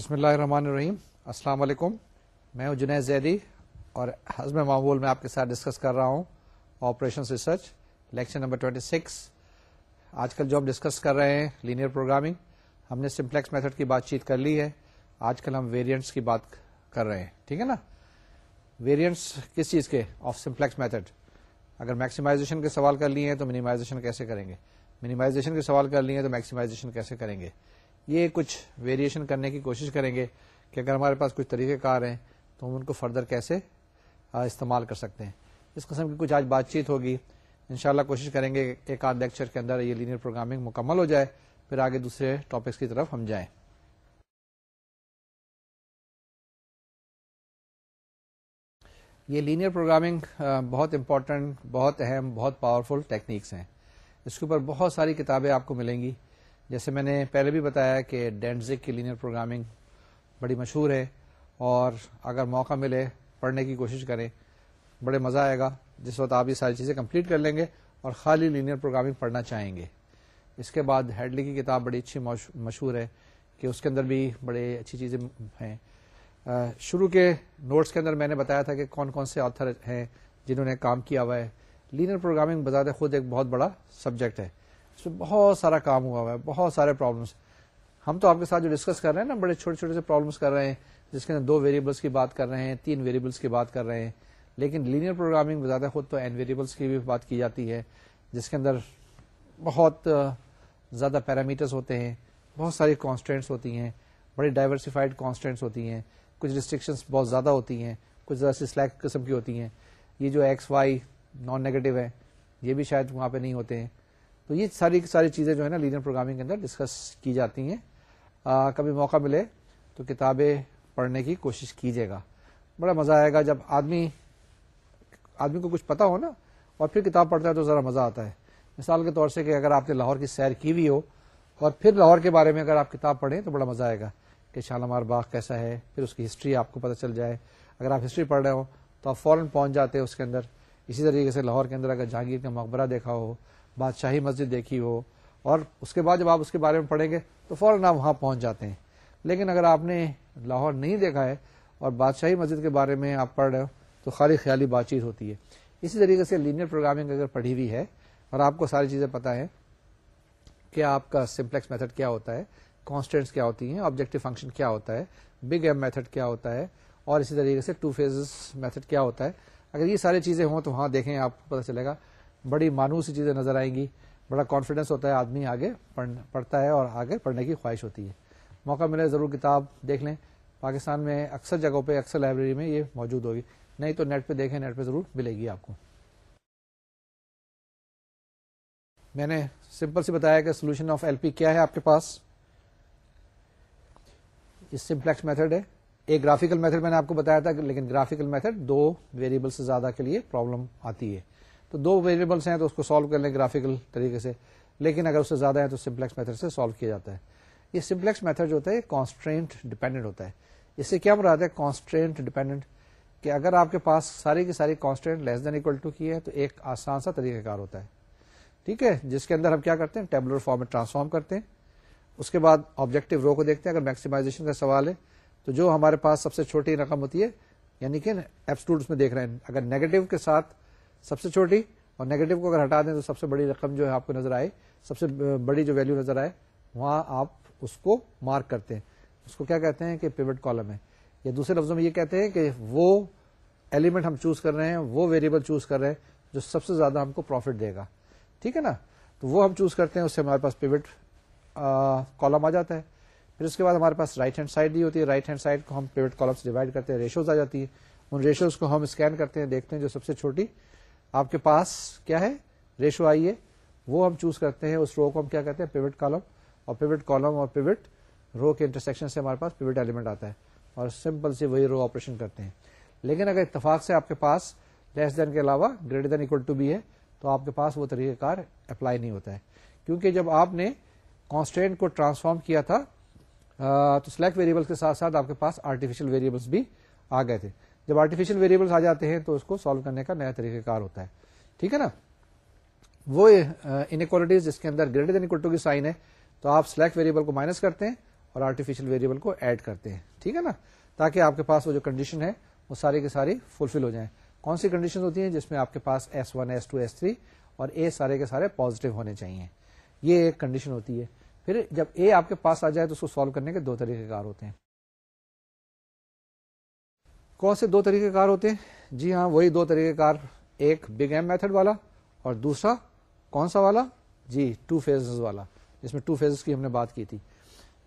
بسم اللہ الرحمن الرحیم۔ السلام علیکم۔ میں ہوں جنید زیدی اور حزم معمول میں آپ کے ساتھ ڈسکس کر رہا ہوں آپریشن ریسرچ لیکچر نمبر 26 آج کل جو ہم ڈسکس کر رہے ہیں لینئر پروگرامنگ ہم نے سمپلیکس میتھڈ کی بات چیت کر لی ہے۔ آج کل ہم ویریئنٹس کی بات کر رہے ہیں۔ ٹھیک ہے نا؟ ویریئنٹس کس چیز کے؟ آف سمپلیکس میتھڈ اگر میکسیمائزیشن کے سوال کر لیے ہیں تو منیمائزیشن کیسے کریں گے؟ منیمائزیشن کے سوال کر لیے ہیں تو میکسیمائزیشن کیسے کریں گے؟ یہ کچھ ویریشن کرنے کی کوشش کریں گے کہ اگر ہمارے پاس کچھ طریقہ کار ہیں تو ہم ان کو فردر کیسے استعمال کر سکتے ہیں۔ اس قسم کی کچھ آج بات چیت ہوگی۔ انشاءاللہ کوشش کریں گے ایک آدھ لیکچر کے اندر یہ لینئر پروگرامنگ مکمل ہو جائے، پھر آگے دوسرے ٹاپکس کی طرف ہم جائیں۔ یہ لینئر پروگرامنگ بہت امپورٹنٹ بہت اہم، بہت پاورفل ٹیکنیکس ہیں۔ اس کے اوپر بہت ساری کتابیں آپ کو ملیں گی۔ جیسے میں نے پہلے بھی بتایا کہ ڈینزک کی لینئر پروگرامنگ بڑی مشہور ہے اور اگر موقع ملے پڑھنے کی کوشش کریں، بڑے مزہ آئے گا۔ جس وقت آپ یہ ساری چیزیں کمپلیٹ کر لیں گے اور خالی لینئر پروگرامنگ پڑھنا چاہیں گے۔ اس کے بعد ہیڈلی کی کتاب بڑی اچھی مشہور ہے کہ اس کے اندر بھی بڑے اچھی چیزیں ہیں۔ شروع کے نوٹس کے اندر میں نے بتایا تھا کہ کون کون سے آتھر ہیں جنہوں نے کام کیا ہوا ہے۔ لینئر پروگرامنگ بذات خود ایک بہت بڑا سبجیکٹ ہے۔ اس میں بہت سارا کام ہوا ہوا ہے، بہت سارے پرابلمس ہم تو آپ کے ساتھ جو ڈسکس کر رہے ہیں نا، بڑے چھوٹے چھوٹے سے پرابلمس کر رہے ہیں، جس کے اندر دو ویریبلس کی بات کر رہے ہیں، تین ویریبلس کی بات کر رہے ہیں۔ لیکن لینئر پروگرامنگ زیادہ خود تو این ویریبلس کی بھی بات کی جاتی ہے، جس کے اندر بہت زیادہ پیرامیٹرس ہوتے ہیں، بہت ساری کانسٹینٹس ہوتی ہیں، بڑی ڈائیورسفائڈ کانسٹینٹس ہوتی ہیں، کچھ ریسٹرکشنس بہت زیادہ ہوتی ہیں، کچھ زیادہ سلیک قسم کی ہوتی ہیں۔ یہ جو ایکس وائی نان نیگیٹو ہے، یہ بھی شاید وہاں پہ نہیں ہوتے ہیں۔ تو یہ ساری ساری چیزیں جو ہے نا لینئر پروگرامنگ کے اندر ڈسکس کی جاتی ہیں۔ آ, کبھی موقع ملے تو کتابیں پڑھنے کی کوشش کیجیے گا۔ بڑا مزہ آئے گا جب آدمی آدمی کو کچھ پتا ہو نا اور پھر کتاب پڑھتا ہے تو ذرا مزہ آتا ہے۔ مثال کے طور سے کہ اگر آپ نے لاہور کی سیر کی بھی ہو اور پھر لاہور کے بارے میں اگر آپ کتاب پڑھیں تو بڑا مزہ آئے گا کہ شالمار باغ کیسا ہے پھر اس کی ہسٹری آپ کو پتہ چل جائے۔ اگر آپ ہسٹری پڑھ رہے ہو تو آپ فوراً پہنچ جاتے ہیں اس کے اندر۔ اسی طریقے سے لاہور کے اندر اگر جہانگیر کا مقبرہ دیکھا ہو بادشاہی مسجد دیکھی ہو، اور اس کے بعد جب آپ اس کے بارے میں پڑھیں گے تو فوراً آپ وہاں پہنچ جاتے ہیں۔ لیکن اگر آپ نے لاہور نہیں دیکھا ہے اور بادشاہی مسجد کے بارے میں آپ پڑھ رہے ہو، تو خالی خیالی بات چیت ہوتی ہے۔ اسی طریقے سے لینئر پروگرامنگ اگر پڑھی ہوئی ہے، اور آپ کو ساری چیزیں پتا ہے کہ آپ کا سمپلیکس میتھڈ کیا ہوتا ہے کانسٹینٹس کیا ہوتی ہیں آبجیکٹو فنکشن کیا ہوتا ہے بگ ایم میتھڈ کیا ہوتا ہے، اور اسی طریقے سے ٹو فیز میتھڈ کیا ہوتا ہے۔ اگر یہ ساری چیزیں ہوں تو وہاں دیکھیں، آپ کو پتا چلے گا بڑی مانوس سی چیزیں نظر آئیں گی۔ بڑا کانفیڈینس ہوتا ہے آدمی آگے پڑھتا ہے اور آگے پڑھنے کی خواہش ہوتی ہے۔ موقع ملے ضرور کتاب دیکھ لیں۔ پاکستان میں اکثر جگہوں پہ، اکثر لائبریری میں یہ موجود ہوگی۔ نہیں تو نیٹ پہ دیکھیں نیٹ پہ ضرور ملے گی آپ کو۔ میں نے سمپل سے بتایا کہ سولوشن آف ایل پی کیا ہے آپ کے پاس۔ یہ سمپلیکس میتھڈ ہے۔ ایک گرافیکل میتھڈ میں نے آپ کو بتایا تھا، لیکن گرافیکل میتھڈ دو ویریبل سے زیادہ کے لیے پرابلم آتی ہے۔ تو دو ویریبلس ہیں تو اس کو سالو کر لیں گرافیکل طریقے سے۔ لیکن اگر اس سے زیادہ ہے تو سمپلیکس میتھڈ سے سالو کیا جاتا ہے۔ یہ سمپلیکس میتھڈ جو ہوتا ہے کانسٹرینٹ ڈیپینڈنٹ ہوتا ہے۔ اس سے کیا مراد ہے کانسٹرینٹ ڈیپینڈنٹ کہ اگر آپ کے پاس ساری کی ساری constant less than equal to کی ہے تو ایک آسان سا طریقہ کار ہوتا ہے۔ ٹھیک ہے؟ جس کے اندر ہم کیا کرتے ہیں؟ ٹیبلر فارم میں ٹرانسفارم کرتے ہیں۔ اس کے بعد آبجیکٹو رو کو دیکھتے ہیں۔ اگر میکسیمائزیشن کا سوال ہے تو جو ہمارے پاس سب سے چھوٹی رقم ہوتی ہے یعنی کہ ایپسٹوڈ میں دیکھ رہے ہیں۔ اگر نیگیٹو کے ساتھ سب سے چھوٹی اور نیگیٹو کو اگر ہٹا دیں تو سب سے بڑی رقم جو ہے آپ کو نظر آئے، سب سے بڑی جو ویلو نظر آئے، وہاں آپ اس کو مارک کرتے ہیں۔ اس کو کیا کہتے ہیں کہ پیوٹ کالم ہے۔ یا دوسرے لفظوں میں یہ کہتے ہیں کہ وہ ایلیمنٹ ہم چوز کر رہے ہیں، وہ ویریبل چوز کر رہے ہیں جو سب سے زیادہ ہم کو پروفٹ دے گا۔ ٹھیک ہے نا؟ تو وہ ہم چوز کرتے ہیں، اس سے ہمارے پاس پیوٹ کالم آ جاتا ہے۔ پھر اس کے بعد ہمارے پاس رائٹ ہینڈ سائڈ دی ہوتی ہے۔ رائٹ ہینڈ سائڈ کو ہم پیوٹ کالم سے ڈیوائڈ کرتے ہیں ریشوز آ جاتی ہے ان ریشوز کو ہم اسکین کرتے ہیں، دیکھتے ہیں جو سب سے چھوٹی آپ کے پاس کیا ہے؟ ریشو آئی ہے۔ وہ ہم چوز کرتے ہیں، اس رو کو ہم کیا کہتے ہیں؟ پیوٹ کالم اور پیوٹ کالم اور پیوٹ رو کے انٹرسیکشن سے ہمارے پاس پیوٹ ایلیمنٹ آتا ہے اور سمپل سے وہی رو آپریشن کرتے ہیں۔ لیکن اگر اتفاق سے آپ کے پاس لیس دین کے علاوہ گریٹر دین اکول ٹو بھی ہے، تو آپ کے پاس وہ طریقہ کار اپلائی نہیں ہوتا ہے۔ کیونکہ جب آپ نے کانسٹینٹ کو ٹرانسفارم کیا تھا تو سلیکٹ ویریبل کے ساتھ ساتھ آپ کے پاس آرٹیفیشل ویریبلس بھی آ گئے تھے۔ جب آرٹیفیشل ویریبلس آ جاتے ہیں تو اس کو سالو کرنے کا نیا طریقہ کار ہوتا ہے۔ ٹھیک ہے نا؟ وہ انکوالٹیز جس کے اندر گریٹر دین اکول ٹو کی سائن ہے، تو آپ سلیکٹ ویریبل کو مائنس کرتے ہیں اور آرٹیفیشل ویریبل کو ایڈ کرتے ہیں۔ ٹھیک ہے نا؟ تاکہ آپ کے پاس وہ جو کنڈیشن ہے، وہ ساری کی ساری فلفل ہو جائیں۔ کون سی کنڈیشن ہوتی ہیں جس میں آپ کے پاس S one S two S three اور اے سارے کے سارے پازیٹو ہونے چاہیے؟ یہ ایک کنڈیشن ہوتی ہے۔ پھر جب اے آپ کے پاس آ جائے تو اس کو سالو کرنے کے دو طریقے کار ہوتے ہیں۔ کون سے دو طریقے کار ہوتے ہیں؟ جی ہاں وہی دو طریقے کار، ایک بگ ایم میتھڈ والا اور دوسرا کون سا والا؟ جی ٹو فیز والا، جس میں ٹو فیز کی ہم نے بات کی تھی۔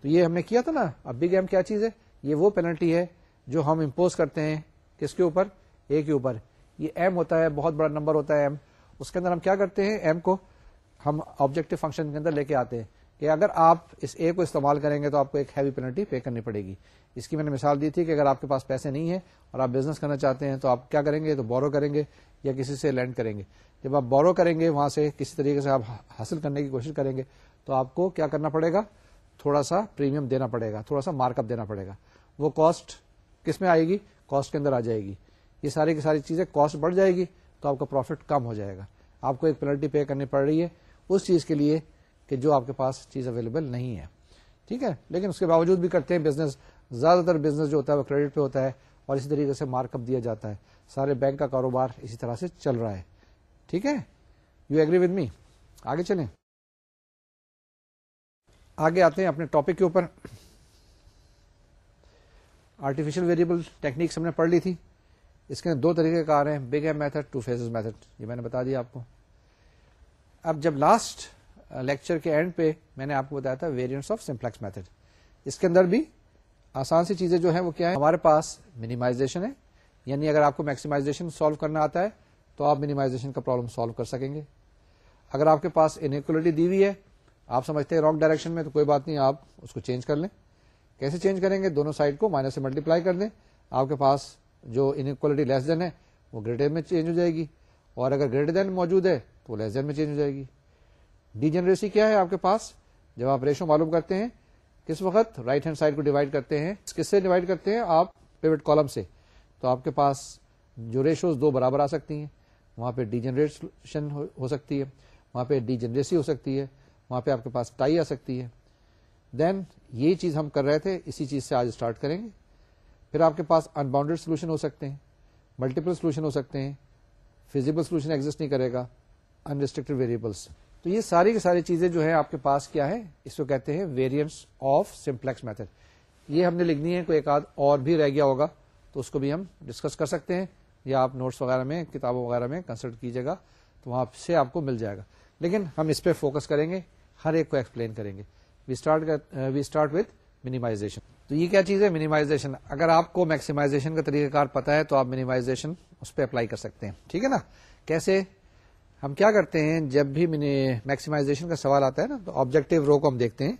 تو یہ ہم نے کیا تھا نا؟ اب بگ ایم کیا چیز ہے؟ یہ وہ پینلٹی ہے جو ہم امپوز کرتے ہیں۔ کس کے اوپر؟ اے کے اوپر۔ یہ ایم ہوتا ہے، بہت بڑا نمبر ہوتا ہے ایم اس کے اندر ہم کیا کرتے ہیں؟ ایم کو ہم آبجیکٹو فنکشن کے اندر لے کے آتے ہیں۔ کہ اگر آپ اس اے کو استعمال کریں گے تو آپ کو ایک ہیوی پینلٹی پے کرنی پڑے گی۔ اس کی میں نے مثال دی تھی کہ اگر آپ کے پاس پیسے نہیں ہیں اور آپ بزنس کرنا چاہتے ہیں تو آپ کیا کریں گے؟ تو بورو کریں گے یا کسی سے لینڈ کریں گے۔ جب آپ بورو کریں گے وہاں سے کسی طریقے سے آپ حاصل کرنے کی کوشش کریں گے تو آپ کو کیا کرنا پڑے گا؟ تھوڑا سا پریمیم دینا پڑے گا، تھوڑا سا مارک اپ دینا پڑے گا۔ وہ کاسٹ کس میں آئے گی؟ کاسٹ کے اندر آ جائے گی۔ یہ ساری کی ساری چیزیں کاسٹ بڑھ جائے گی تو آپ کا پروفٹ کم ہو جائے گا۔ آپ کو ایک پینلٹی پے کرنی پڑ رہی ہے۔ اس چیز کے لیے کہ جو آپ کے پاس چیز اویلیبل نہیں ہے۔ ٹھیک ہے؟ لیکن اس کے باوجود بھی کرتے ہیں بزنس زیادہ تر بزنس جو ہوتا ہے وہ کریڈٹ پہ ہوتا ہے اور اسی طریقے سے مارک اپ دیا جاتا ہے۔ سارے بینک کا کاروبار اسی طرح سے چل رہا ہے۔ ٹھیک ہے؟ یو ایگری ود می آگے چلیں۔ آگے آتے ہیں اپنے ٹاپک کے اوپر۔ آرٹیفیشل ویریبل ٹیکنیکس ہم نے پڑھ لی تھی۔ اس کے دو طریقے کار ہیں۔ Big M method two phase method یہ میں نے بتا دیا آپ کو۔ اب جب لاسٹ لیکچر کے اینڈ پہ میں نے آپ کو بتایا تھا ویریئنٹس آف سمپلیکس میتھڈ اس کے اندر بھی آسان سی چیزیں جو ہیں وہ کیا ہے ہمارے پاس منیمائزیشن ہے یعنی اگر آپ کو میکسیمائزیشن سالو کرنا آتا ہے تو آپ منیمائزیشن کا پرابلم سالو کر سکیں گے۔ اگر آپ کے پاس انکولیٹی دی ہوئی ہے، آپ سمجھتے ہیں رانگ ڈائریکشن میں تو کوئی بات نہیں، آپ اس کو چینج کر لیں۔ کیسے چینج کریں گے؟ دونوں سائڈ کو مائنس سے ملٹیپلائی کر دیں آپ کے پاس جو انکوالٹی لیس دین ہے، وہ گریٹر میں چینج ہو جائے گی۔ اور اگر گریٹر دین موجود ہے، تو وہ لیس دین میں چینج ہو جائے گی۔ ڈی جنریسی کیا ہے آپ کے پاس؟ جب آپ ریشو معلوم کرتے ہیں، کس وقت رائٹ ہینڈ سائڈ کو ڈیوائڈ کرتے ہیں، کس سے ڈیوائڈ کرتے ہیں؟ آپ پیوٹ کالم سے۔ تو آپ کے پاس جو ریشوز دو برابر آ سکتی ہیں۔ وہاں پہ ڈی جنریشن ہو سکتی ہے۔ وہاں پہ ڈی جنریسی ہو سکتی ہے۔ وہاں پہ آپ کے پاس ٹائی آ سکتی ہے۔ دین یہ چیز ہم کر رہے تھے، اسی چیز سے آج اسٹارٹ کریں گے۔ پھر آپ کے پاس ان باؤنڈیڈ سولوشن ہو سکتے ہیں۔ ملٹیپل سولوشن ہو سکتے ہیں۔ فیزیبل سولوشن ایگزٹ نہیں کرے گا۔ انریسٹرکٹیڈ ویریبلس تو یہ ساری کی ساری چیزیں جو ہے آپ کے پاس کیا ہے اس کو کہتے ہیں ویریئنٹس آف سمپلیکس میتھڈ یہ ہم نے لکھنی ہے، کوئی ایک آدھ اور بھی رہ گیا ہوگا، تو اس کو بھی ہم ڈسکس کر سکتے ہیں، یا آپ نوٹس وغیرہ میں، کتابوں وغیرہ میں کنسلٹ کیجیے گا، تو وہاں سے آپ کو مل جائے گا۔ لیکن ہم اس پہ فوکس کریں گے، ہر ایک کو ایکسپلین کریں گے۔ We start we start with minimization تو یہ کیا چیز ہے؟ منیمائزیشن اگر آپ کو میکسیمائزیشن کا طریقہ کار پتا ہے، تو آپ منیمائزیشن اس پہ اپلائی کر سکتے ہیں۔ ٹھیک ہے نا؟ کیسے؟ ہم کیا کرتے ہیں؟ جب بھی میکسیمائزیشن کا سوال آتا ہے نا، تو آبجیکٹو رو کو ہم دیکھتے ہیں۔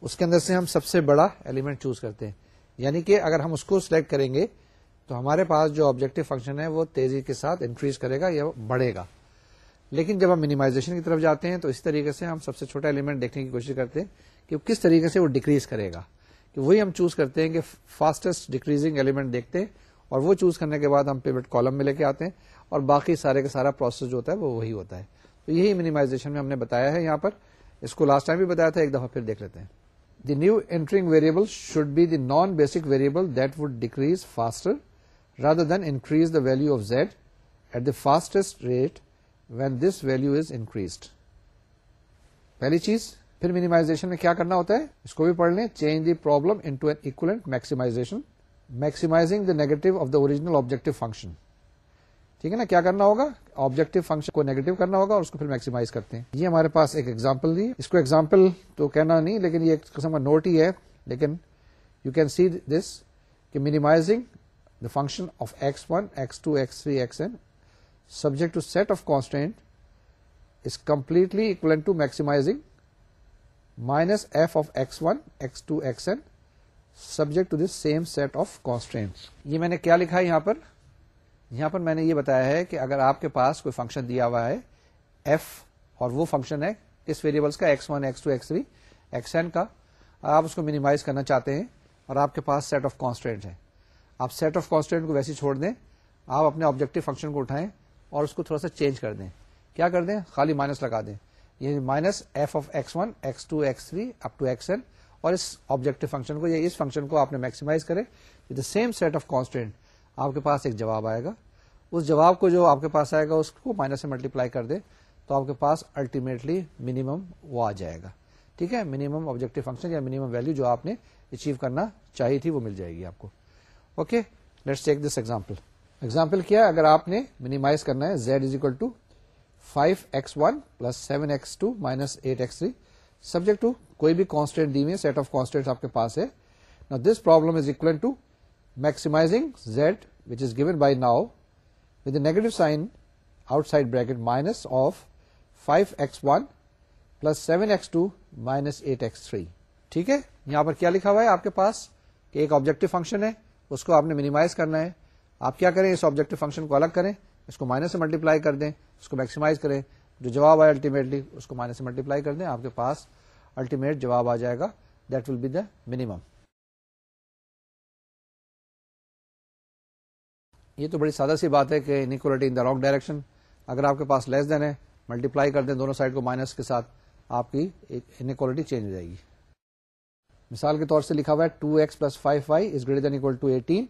اس کے اندر سے ہم سب سے بڑا ایلیمنٹ چوز کرتے ہیں۔ یعنی کہ اگر ہم اس کو سلیکٹ کریں گے، تو ہمارے پاس جو آبجیکٹو فنکشن ہے، وہ تیزی کے ساتھ انکریز کرے گا یا بڑھے گا۔ لیکن جب ہم منیمائزیشن کی طرف جاتے ہیں، تو اس طریقے سے ہم سب سے چھوٹا ایلیمنٹ دیکھنے کی کوشش کرتے ہیں کہ وہ کس طریقے سے وہ ڈیکریز کرے گا۔ کہ وہی ہم چوز کرتے ہیں کہ فاسٹسٹ ڈیکریزنگ ایلیمنٹ دیکھتے ہیں اور وہ چوز کرنے کے بعد ہم پیوٹ کالم میں لے کے آتے ہیں۔ اور باقی سارے کا سارا پروسیس جو ہوتا ہے وہ وہی ہوتا ہے۔ تو یہی منیمائزیشن میں ہم نے بتایا ہے یہاں پر۔ اس کو لاسٹ ٹائم بھی بتایا تھا، ایک دفعہ پھر دیکھ لیتے ہیں۔ The new entering variable should be the non basic variable that would decrease faster rather than increase the value of Z at the fastest rate when this value is increased پہلی چیز، پھر منیمائزیشن میں کیا کرنا ہوتا ہے؟ اس کو بھی پڑھ لیں۔ Change the problem into an equivalent maximization maximizing the negative of the original objective function ٹھیک ہے نا؟ کیا کرنا ہوگا؟ آبجیکٹو فنکشن کو نیگیٹو کرنا ہوگا اور اس کو پھر میکسیمائز کرتے ہیں۔ یہ ہمارے پاس ایک ایگزامپل دی۔ اس کو ایگزامپل تو کہنا نہیں، لیکن یہ ایک قسم کا نوٹ ہی ہے۔ لیکن یو کین سی دس کہ minimizing the function of X one X two X three X N subject to set of constant is completely equal to maximizing minus F of X one X two X N subject to this same set of constant یہ میں نے کیا لکھا ہے یہاں پر؟ یہاں پر میں نے یہ بتایا ہے کہ اگر آپ کے پاس کوئی فنکشن دیا ہوا ہے ایف اور وہ فنکشن ہے کس ویریبلس کا X one X two X three X N کا، آپ اس کو مینیمائز کرنا چاہتے ہیں اور آپ کے پاس سیٹ آف کانسٹینٹ ہے آپ سیٹ آف کانسٹینٹ کو ویسے چھوڑ دیں، آپ اپنے آبجیکٹو فنکشن کو اٹھائیں اور اس کو تھوڑا سا چینج کر دیں۔ کیا کر دیں؟ خالی مائنس لگا دیں۔ یہ minus F of X one X two X three up to X N اور اس آبجیکٹو فنکشن کو یا اس فنکشن کو آپ نے میکسیمائز کرے the same set of constant آپ کے پاس ایک جواب آئے گا۔ اس جواب کو جو آپ کے پاس آئے گا، اس کو مائنس سے ملٹیپلائی کر دے تو آپ کے پاس الٹیمیٹلی منیمم وہ آ جائے گا۔ ٹھیک ہے؟ منیمم آبجیکٹو فنکشن یا منیمم ویلو جو آپ نے اچیو کرنا چاہیے تھی وہ مل جائے گی آپ کو۔ Okay let's take this example example کیا اگر آپ نے منیمائز کرنا ہے Z is equal to five X one plus seven X two minus eight X three subject to کوئی بھی کانسٹینٹ دی ہوئی سیٹ آف کانسٹینٹ آپ کے پاس ہے۔ This problem is equal to maximizing Z which is given by now with negative sign outside bracket minus of five X one plus seven X two minus eight X three ٹھیک ہے؟ یہاں پر کیا لکھا ہوا ہے آپ کے پاس؟ کہ ایک آبجیکٹو فنکشن ہے، اس کو آپ نے منیمائز کرنا ہے۔ آپ کیا کریں؟ اس آبجیکٹو فنکشن کو الگ کریں، اس کو مائنس سے ملٹیپلائی کر دیں، اس کو میکسیمائز کریں۔ جو جواب آئے الٹیمیٹلی اس کو مائنس سے ملٹیپلائی کر دیں۔ آپ کے پاس الٹیمیٹ جواب آ جائے گا۔ That will be the minimum یہ تو بڑی سادہ سی بات ہے کہ inequality in the wrong direction اگر آپ کے پاس لیس دین ہے ملٹیپلائی کر دیں دونوں سائڈ کو مائنس کے ساتھ، آپ کی انکوالٹی چینج ہو جائے گی. مثال کے طور سے لکھا ہوا ہے two X plus five Y is greater than equal to eighteen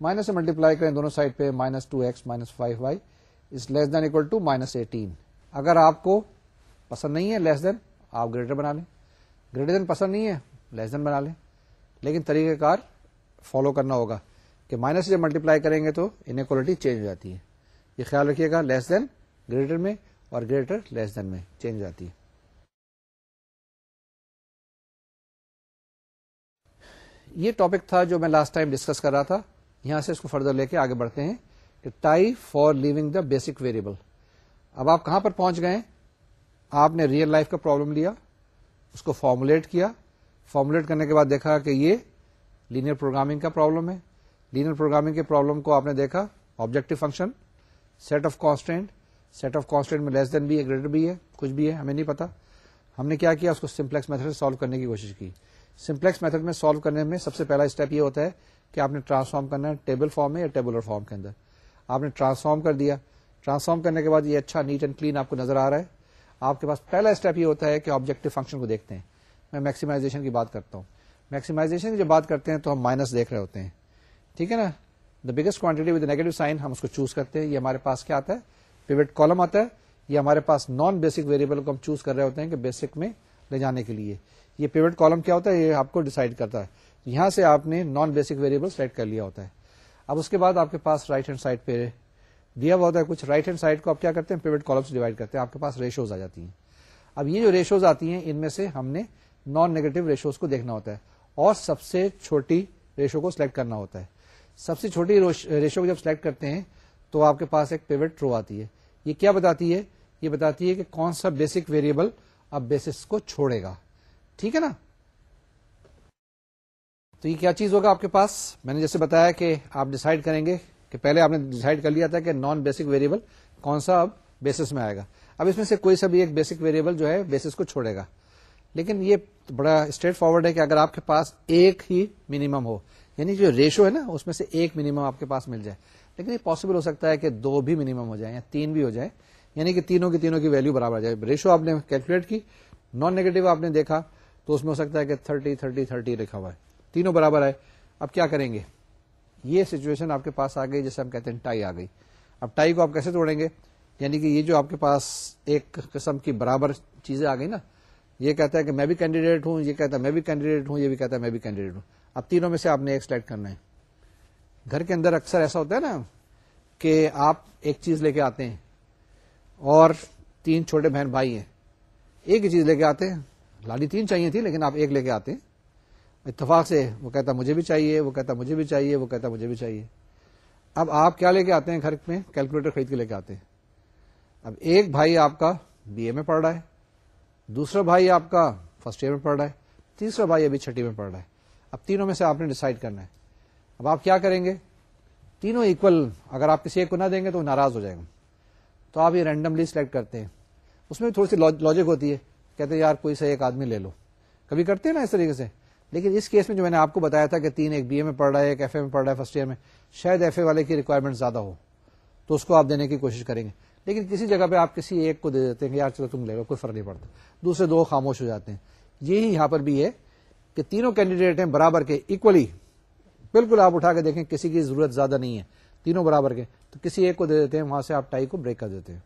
minus سے ملٹیپلائی کریں دونوں سائڈ پہ minus two X minus five Y is less than equal to minus eighteen اگر آپ کو پسند نہیں ہے لیس دین آپ گریٹر بنا لیں. گریٹر دین پسند نہیں ہے لیس دین بنا لیں. لیکن طریقہ کار فالو کرنا ہوگا. کہ مائنس سے جب ملٹیپلائی کریں گے تو انکوالٹی چینج ہو جاتی ہے۔ یہ خیال رکھیے گا لیس دین گریٹر میں اور گریٹر لیس دین میں چینج ہو جاتی ہے۔ یہ ٹاپک تھا جو میں لاسٹ ٹائم ڈسکس کر رہا تھا۔ یہاں سے اس کو فردر لے کے آگے بڑھتے ہیں کہ tie for leaving the basic variable اب آپ کہاں پر پہنچ گئے آپ نے ریئل لائف کا پرابلم لیا، اس کو فارمولیٹ کیا۔ فارمولیٹ کرنے کے بعد دیکھا کہ یہ لینئر پروگرامنگ کا پرابلم ہے۔ لینئر پروگرامنگ کے پرابلم کو آپ نے دیکھا objective function set of constant set of constant میں لیس دین بھی ہے گریٹر بھی ہے کچھ بھی ہے ہمیں نہیں پتا ہم نے کیا کیا اس کو سمپلیکس میتھڈ سے سالو کرنے کی کوشش کی سمپلیکس میتھڈ میں سالو کرنے میں سب سے پہلا اسٹیپ یہ ہوتا ہے کہ آپ نے ٹرانسفارم کرنا ہے ٹیبل فارم میں یا ٹیبلر فارم کے اندر آپ نے ٹرانسفارم کر دیا ٹرانسفارم کرنے کے بعد یہ اچھا نیٹ اینڈ کلین آپ کو نظر آ رہا ہے آپ کے پاس پہلا اسٹیپ یہ ہوتا ہے کہ آبجیکٹو فنکشن کو دیکھتے ہیں میں میکسیمائزیشن کی بات کرتا ہوں میکسیمائزیشن کی جب بات کرتے ہیں تو ہم مائنس دیکھ رہے ہوتے ہیں ٹھیک ہے نا؟ The biggest quantity with negative sign ہم اس کو چوز کرتے ہیں. یہ ہمارے پاس کیا آتا ہے؟ پیوٹ کالم آتا ہے. یہ ہمارے پاس نان بیسک ویریبل کو ہم چوز کر رہے ہوتے ہیں کہ بیسک میں لے جانے کے لیے. یہ پیوٹ کالم کیا ہوتا ہے؟ یہ آپ کو ڈیسائڈ کرتا ہے. یہاں سے آپ نے نان بیسک ویریبل سلیکٹ کر لیا ہوتا ہے. اب اس کے بعد آپ کے پاس رائٹ ہینڈ سائڈ پہ دیا ہوا ہوتا ہے کچھ. رائٹ ہینڈ سائڈ کو آپ کیا کرتے ہیں؟ پیوٹ کالم سے ڈیوائڈ کرتے ہیں. آپ کے پاس ریشوز آ جاتی ہیں. اب یہ جو ریشوز آتی ہیں، ان میں سے ہم نے نان نیگیٹو ریشوز کو دیکھنا ہوتا ہے اور سب سے چھوٹی ریشو کو سلیکٹ کرنا ہوتا ہے. سب سے چھوٹی ریشو کو جب سلیکٹ کرتے ہیں تو آپ کے پاس ایک پیوٹ رو آتی ہے۔ یہ کیا بتاتی ہے؟ یہ بتاتی ہے کہ کون سا بیسک ویریبل اب بیسس کو چھوڑے گا۔ ٹھیک ہے نا؟ تو یہ کیا چیز ہوگا آپ کے پاس؟ میں نے جیسے بتایا کہ آپ ڈسائڈ کریں گے کہ پہلے آپ نے ڈسائڈ کر لیا تھا کہ نان بیسک ویریبل کون سا اب بیسس میں آئے گا۔ اب اس میں سے کوئی سا بھی ایک بیسک ویریبل جو ہے بیسس کو چھوڑے گا۔ لیکن یہ بڑا اسٹریٹ فارورڈ ہے کہ اگر آپ کے پاس ایک ہی منیمم ہو یعنی جو ریشو ہے نا، اس میں سے ایک منیمم آپ کے پاس مل جائے۔ لیکن یہ پاسبل ہو سکتا ہے کہ دو بھی منیمم ہو جائے یا تین بھی ہو جائے یعنی کہ تینوں کی تینوں کی ویلو برابر آ جائے۔ ریشو آپ نے کیلکولیٹ کی نان نیگیٹو آپ نے دیکھا، تو اس میں ہو سکتا ہے کہ تھرٹی تھرٹی تھرٹی لکھا ہوا ہے۔ تینوں برابر ہے اب کیا کریں گے؟ یہ سچویشن آپ کے پاس آ گئی جیسے ہم کہتے ہیں ٹائی آ گئی۔ اب ٹائی کو آپ کیسے توڑیں گے؟ یعنی کہ یہ جو آپ کے پاس ایک قسم کی برابر چیزیں آ گئی نا، یہ کہتا ہے کہ میں بھی کینڈیڈیٹ ہوں، یہ کہتا ہے میں بھی کینڈیڈیٹ ہوں، یہ بھی کہتا ہے میں بھی کینڈیڈیٹ ہوں۔ اب تینوں میں سے آپ نے ایک سلیکٹ کرنا ہے۔ گھر کے اندر اکثر ایسا ہوتا ہے نا کہ آپ ایک چیز لے کے آتے ہیں اور تین چھوٹے بہن بھائی ہیں۔ ایک ہی چیز لے کے آتے ہیں۔ لالی تین چاہیے تھی لیکن آپ ایک لے کے آتے ہیں۔ اتفاق سے وہ کہتا مجھے بھی چاہیے، وہ کہتا مجھے بھی چاہیے، وہ کہتا مجھے بھی چاہیے۔ اب آپ کیا لے کے آتے ہیں گھر میں؟ کیلکولیٹر خرید کے لے کے آتے ہیں۔ اب ایک بھائی آپ کا بی اے میں پڑھ رہا ہے، دوسرا بھائی آپ کا فرسٹ ایئر میں پڑھ رہا ہے، تیسرا بھائی ابھی چھٹی میں پڑھ رہا ہے۔ اب تینوں میں سے آپ نے ڈسائڈ کرنا ہے۔ اب آپ کیا کریں گے؟ تینوں اکول اگر آپ کسی ایک کو نہ دیں گے تو ناراض ہو جائے گا۔ تو آپ یہ رینڈملی سلیکٹ کرتے ہیں۔ اس میں تھوڑی سی لاجک ہوتی ہے۔ کہتے ہیں، یار، کوئی سا ایک آدمی لے لو۔ کبھی کرتے ہیں نا اس طریقے سے۔ لیکن اس کیس میں جو میں نے آپ کو بتایا تھا کہ تین ایک بی اے میں پڑھ رہا ہے، ایک ایف اے میں پڑھ رہا ہے فرسٹ ایئر میں، شاید ایف اے والے کی ریکوائرمنٹ زیادہ ہو۔ تو اس کو آپ دینے کی کوشش کریں گے۔ لیکن کسی جگہ پہ آپ کسی ایک کو دے دیتے ہیں کہ، یار، چلو تم لے لو، کوئی فرق نہیں پڑتا۔ دوسرے دو خاموش ہو جاتے ہیں۔ یہی یہاں پر بھی ہے۔ کہ تینوں کینڈیڈیٹ ہیں برابر کے اکولی بالکل آپ اٹھا کے دیکھیں کسی کی ضرورت زیادہ نہیں ہے. تینوں برابر کے. تو کسی ایک کو دے دیتے ہیں، وہاں سے آپ ٹائی کو بریک کر دیتے ہیں.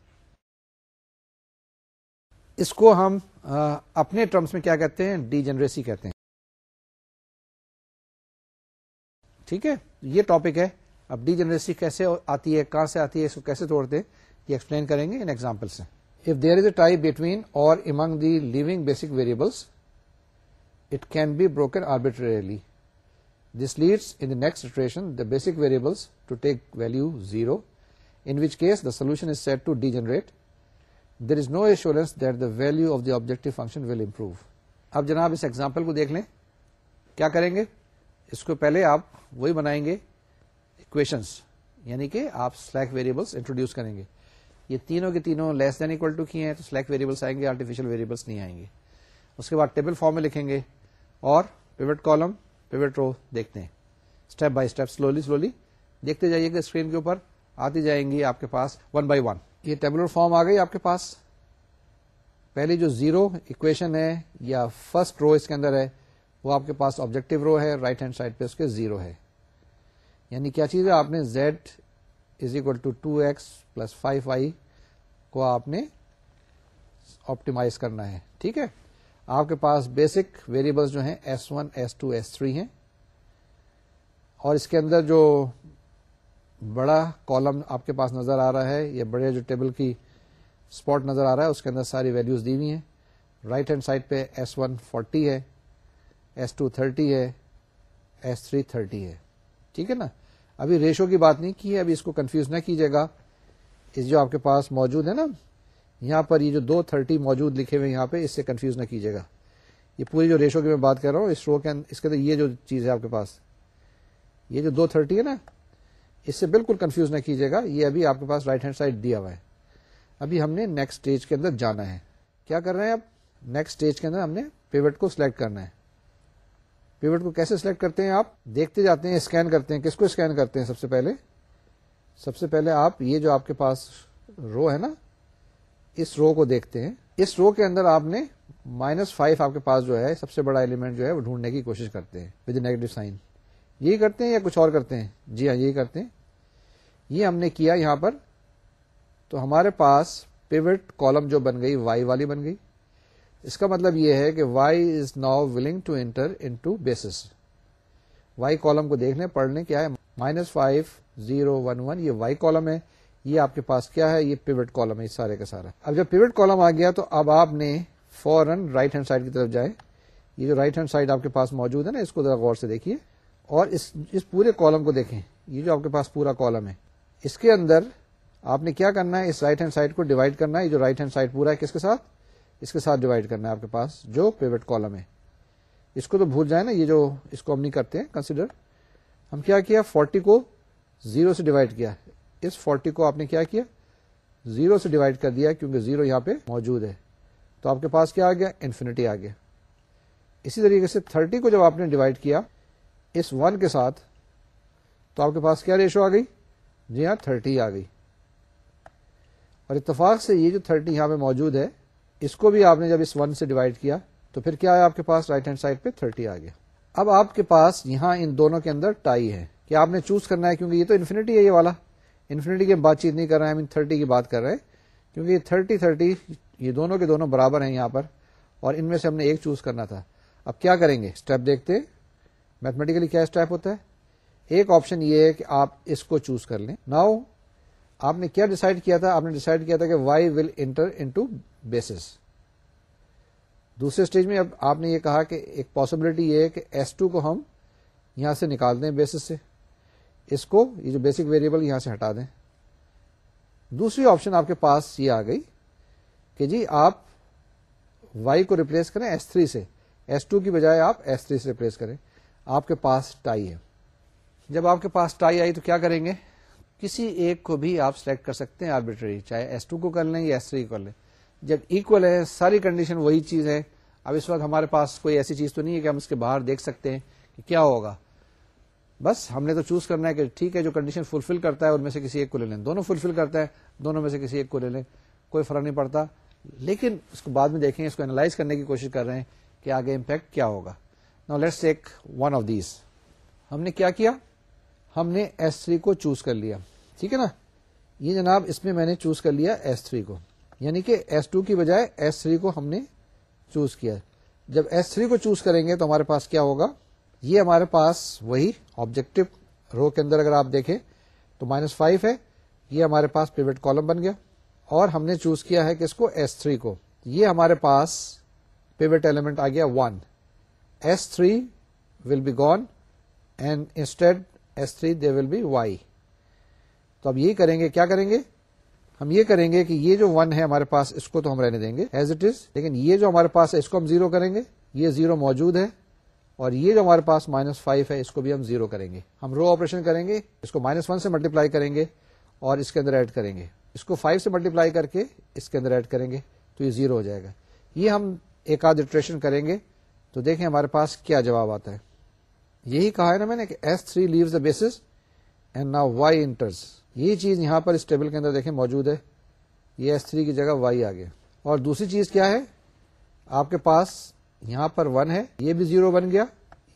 اس کو ہم اپنے ٹرمز میں کیا کہتے ہیں؟ ڈی جنریسی کہتے ہیں. ٹھیک ہے؟ یہ ٹاپک ہے. اب ڈی جنریسی کیسے آتی ہے؟ کہاں سے آتی ہے؟ اس کو کیسے توڑتے ہیں؟ یہ ایکسپلین کریں گے ان ایگزامپل سے. If there is a tie between اور among the leaving basic variables it can be broken arbitrarily this leads in next situation the basic variables to take value zero in which case the solution is set to degenerate there is no assurance that the value of the objective function will improve اب جناب اس example کو دیکھ لیں۔ کیا کریں گے؟ اس کو پہلے آپ وہی بنائیں گے اکویشنس یعنی کہ آپ سلیک ویریبلس انٹروڈیوس کریں گے۔ یہ تینوں کے تینوں لیس دین اکول ٹو کی ہیں، تو سلیکٹ ویریبلس آئیں گے آرٹیفیشل ویریبلس نہیں آئیں گے۔ اس کے بعد ٹیبل فارم میں لکھیں گے۔ اور پیوٹ کالم پیوٹ رو دیکھتے ہیں۔ Step by step slowly slowly دیکھتے جائیے گا اسکرین کے اوپر آتی جائیں گی آپ کے پاس ون بائی ون یہ ٹیبلر فارم آ گئی آپ کے پاس۔ پہلی جو زیرو اکویشن ہے یا فرسٹ رو اس کے اندر ہے، وہ آپ کے پاس آبجیکٹو رو ہے رائٹ ہینڈ سائڈ پہ اس کے زیرو ہے۔ یعنی کیا چیز ہے؟ آپ نے Z is equal to two X plus five Y کو آپ نے آپٹیمائز کرنا ہے۔ ٹھیک ہے؟ آپ کے پاس بیسک ویریبلس جو ہیں S one S two S three ہیں اور اس کے اندر جو بڑا کالم آپ کے پاس نظر آ رہا ہے، یا بڑے جو ٹیبل کی اسپاٹ نظر آ رہا ہے، اس کے اندر ساری ویلوز دی ہوئی ہیں. رائٹ ہینڈ سائڈ پہ ایس ون فورٹی ہے ایس ٹو تھرٹی ہے ایس تھری تھرٹی ہے. ٹھیک ہے نا؟ ابھی ریشو کی بات نہیں کی ہے، ابھی اس کو کنفیوز نہ کیجیے گا. اس جو آپ کے پاس موجود ہے نا یہاں پر یہ جو دو تھرٹی موجود لکھے ہوئے یہاں پہ، اس سے کنفیوز نہ کیجیے گا۔ یہ پوری جو ریشو کی میں بات کر رہا ہوں، اس رو کے اس کے اندر یہ جو چیز ہے آپ کے پاس، یہ جو دو تھرٹی ہے نا، اس سے بالکل کنفیوز نہ کیجیے گا۔ یہ ابھی آپ کے پاس رائٹ ہینڈ سائڈ دیا ہوا ہے۔ ابھی ہم نے نیکسٹ اسٹیج کے اندر جانا ہے۔ کیا کر رہے ہیں اب نیکسٹ اسٹیج کے اندر ہم نے پیوٹ کو سلیکٹ کرنا ہے۔ پیوٹ کو کیسے سلیکٹ کرتے ہیں آپ؟ دیکھتے جاتے ہیں اسکین کرتے ہیں۔ کس کو اسکین کرتے ہیں سب سے پہلے؟ سب سے پہلے آپ، یہ جو آپ کے پاس رو ہے نا اس رو کو دیکھتے ہیں۔ اس رو کے اندر آپ نے مائنس فائیو آپ کے پاس جو ہے، سب سے بڑا ایلیمنٹ جو ہے، وہ ڈھونڈنے کی کوشش کرتے ہیں ود نیگیٹو سائن یہی کرتے ہیں یا کچھ اور کرتے ہیں؟ جی ہاں یہی کرتے ہیں۔ یہ ہم نے کیا یہاں پر۔ تو ہمارے پاس پیوٹ کالم جو بن گئی وائی والی بن گئی۔ اس کا مطلب یہ ہے کہ Y is now willing to enter into basis Y column کو دیکھنے پڑھنے کیا ہے۔ Minus five zero one one یہ وائی کالم ہے۔ یہ آپ کے پاس کیا ہے؟ یہ پیوٹ کالم ہے سارے کا سارا۔ اب جب پیوٹ کالم آ گیا تو اب آپ نے فورن رائٹ ہینڈ سائڈ کی طرف جائے۔ یہ جو رائٹ ہینڈ سائڈ آپ کے پاس موجود ہے نا، اس کو ذرا غور سے دیکھیے۔ اور اس اس پورے کالم کو دیکھیں۔ یہ جو آپ کے پاس پورا کالم ہے۔ اس کے اندر آپ نے کیا کرنا ہے؟ اس رائٹ ہینڈ سائڈ کو ڈیوائڈ کرنا ہے۔ یہ جو رائٹ ہینڈ سائڈ پورا ہے، کس کے ساتھ؟ اس کے ساتھ ڈیوائڈ کرنا ہے آپ کے پاس، جو پیوٹ کالم ہے۔ اس کو تو بھول جائے نا، یہ جو اس کو ہم نہیں کرتے ہیں کنسیڈر ہم کیا کیا؟ فورٹی کو زیرو سے ڈیوائڈ کیا۔ اس فورٹی کو آپ نے کیا کیا؟ زیرو سے ڈیوائڈ کر دیا کیونکہ زیرو یہاں پہ موجود ہے۔ تو آپ کے پاس کیا آ گیا؟ انفینٹی آ گیا۔ اسی طریقے سے تھرٹی کو جب آپ نے ڈیوائڈ کیا اس ون کے ساتھ، تو آپ کے پاس کیا ریشو آ گئی؟ جی ہاں تھرٹی آ گئی۔ اور اتفاق سے یہ جو تھرٹی یہاں پہ موجود ہے، اس کو بھی آپ نے جب اس ون سے ڈیوائڈ کیا، تو پھر کیا ہے آپ کے پاس؟ رائٹ ہینڈ سائڈ پہ تھرٹی آ گیا۔ اب آپ کے پاس یہاں ان دونوں کے اندر ٹائی ہے۔ کہ آپ نے چوز کرنا ہے کیونکہ یہ تو انفینٹی ہے یہ والا۔ انفینٹی کی بات چیت نہیں کر رہے ہیں تھرٹی کی بات کر رہے ہیں۔ کیونکہ یہ تھرٹی تھرٹی یہ دونوں کے دونوں برابر ہیں یہاں پر، اور ان میں سے ہم نے ایک چوز کرنا تھا۔ اب کیا کریں گے؟ اسٹیپ دیکھتے۔ میتھمیٹیکلی کیا اسٹیپ ہوتا ہے؟ ایک آپشن یہ ہے کہ آپ اس کو چوز کر لیں۔ ناؤ آپ نے کیا ڈسائڈ کیا تھا؟ آپ نے ڈسائڈ کیا تھا کہ Y will enter into basis دوسرے اسٹیج میں اب آپ نے یہ کہا کہ ایک پاسبلٹی یہ ہے کہ ایس ٹو کو ہم یہاں سے نکال دیں بیسس سے۔ اس کو، یہ جو بیسک ویریبل یہاں سے ہٹا دیں۔ دوسری آپشن آپ کے پاس یہ آ گئی کہ جی آپ وائی کو ریپلیس کریں ایس تھری سے۔ ایس ٹو کی بجائے آپ ایس تھری سے ریپلیس کریں۔ آپ کے پاس ٹائی ہے۔ جب آپ کے پاس ٹائی آئی تو کیا کریں گے؟ کسی ایک کو بھی آپ سلیکٹ کر سکتے ہیں آربیٹری چاہے ایس ٹو کو کر لیں یا ایس تھری کو کر لیں۔ جب اکول ہے، ساری کنڈیشن وہی چیز ہے۔ اب اس وقت ہمارے پاس کوئی ایسی چیز تو نہیں ہے کہ ہم اس کے باہر دیکھ سکتے ہیں کہ کیا ہوگا۔ بس ہم نے تو چوز کرنا ہے کہ ٹھیک ہے جو کنڈیشن فلفل کرتا ہے ان میں سے کسی ایک کو لے لیں۔ دونوں فلفل کرتا ہے، دونوں میں سے کسی ایک کو لے لیں۔ کوئی فرق نہیں پڑتا۔ لیکن اس کو بعد میں دیکھیں، اس کو اینالائز کرنے کی کوشش کر رہے ہیں کہ آگے امپیکٹ کیا ہوگا۔ نا let's take one of these ہم نے کیا کیا؟ ہم نے ایس تھری کو چوز کر لیا۔ ٹھیک ہے نا؟ یہ جناب اس میں میں نے چوز کر لیا ایس تھری کو۔ یعنی کہ ایس ٹو کی بجائے ایس تھری کو ہم نے چوز کیا۔ جب ایس تھری کو چوز کریں گے تو ہمارے پاس کیا ہوگا؟ یہ ہمارے پاس وہی آبجیکٹو رو کے اندر اگر آپ دیکھیں تو مائنس فائیو ہے، یہ ہمارے پاس پیوٹ کالم بن گیا۔ اور ہم نے چوز کیا ہے کس کو ایس تھری کو۔ یہ ہمارے پاس پیوٹ ایلیمنٹ آ گیا one S three will be gone and instead S three they will be Y تو اب یہ کریں گے، کیا کریں گے؟ ہم یہ کریں گے کہ یہ جو ون ہے ہمارے پاس اس کو تو ہم رہنے دیں گے ایز اٹ از لیکن یہ جو ہمارے پاس ہے اس کو ہم زیرو کریں گے۔ یہ زیرو موجود ہے۔ اور یہ جو ہمارے پاس مائنس فائیو ہے، اس کو بھی ہم زیرو کریں گے۔ ہم رو آپریشن کریں گے، اس کو مائنس ون سے ملٹیپلائی کریں گے اور اس کے اندر ایڈ کریں گے۔ اس کو فائیو سے ملٹیپلائی کر کے اس کے اندر ایڈ کریں گے، تو یہ زیرو ہو جائے گا۔ یہ ہم ایک آدھ اٹریشن کریں گے، تو دیکھیں ہمارے پاس کیا جواب آتا ہے۔ یہی کہا ہے نا میں نے کہ S three leaves the bases and نا وائی انٹرز یہی چیز یہاں پر اس ٹیبل کے اندر دیکھیں موجود ہے۔ یہ ایس تھری کی جگہ وائی آ گیا اور دوسری چیز کیا ہے؟ آپ کے پاس یہاں پر ون ہے، یہ بھی زیرو بن گیا،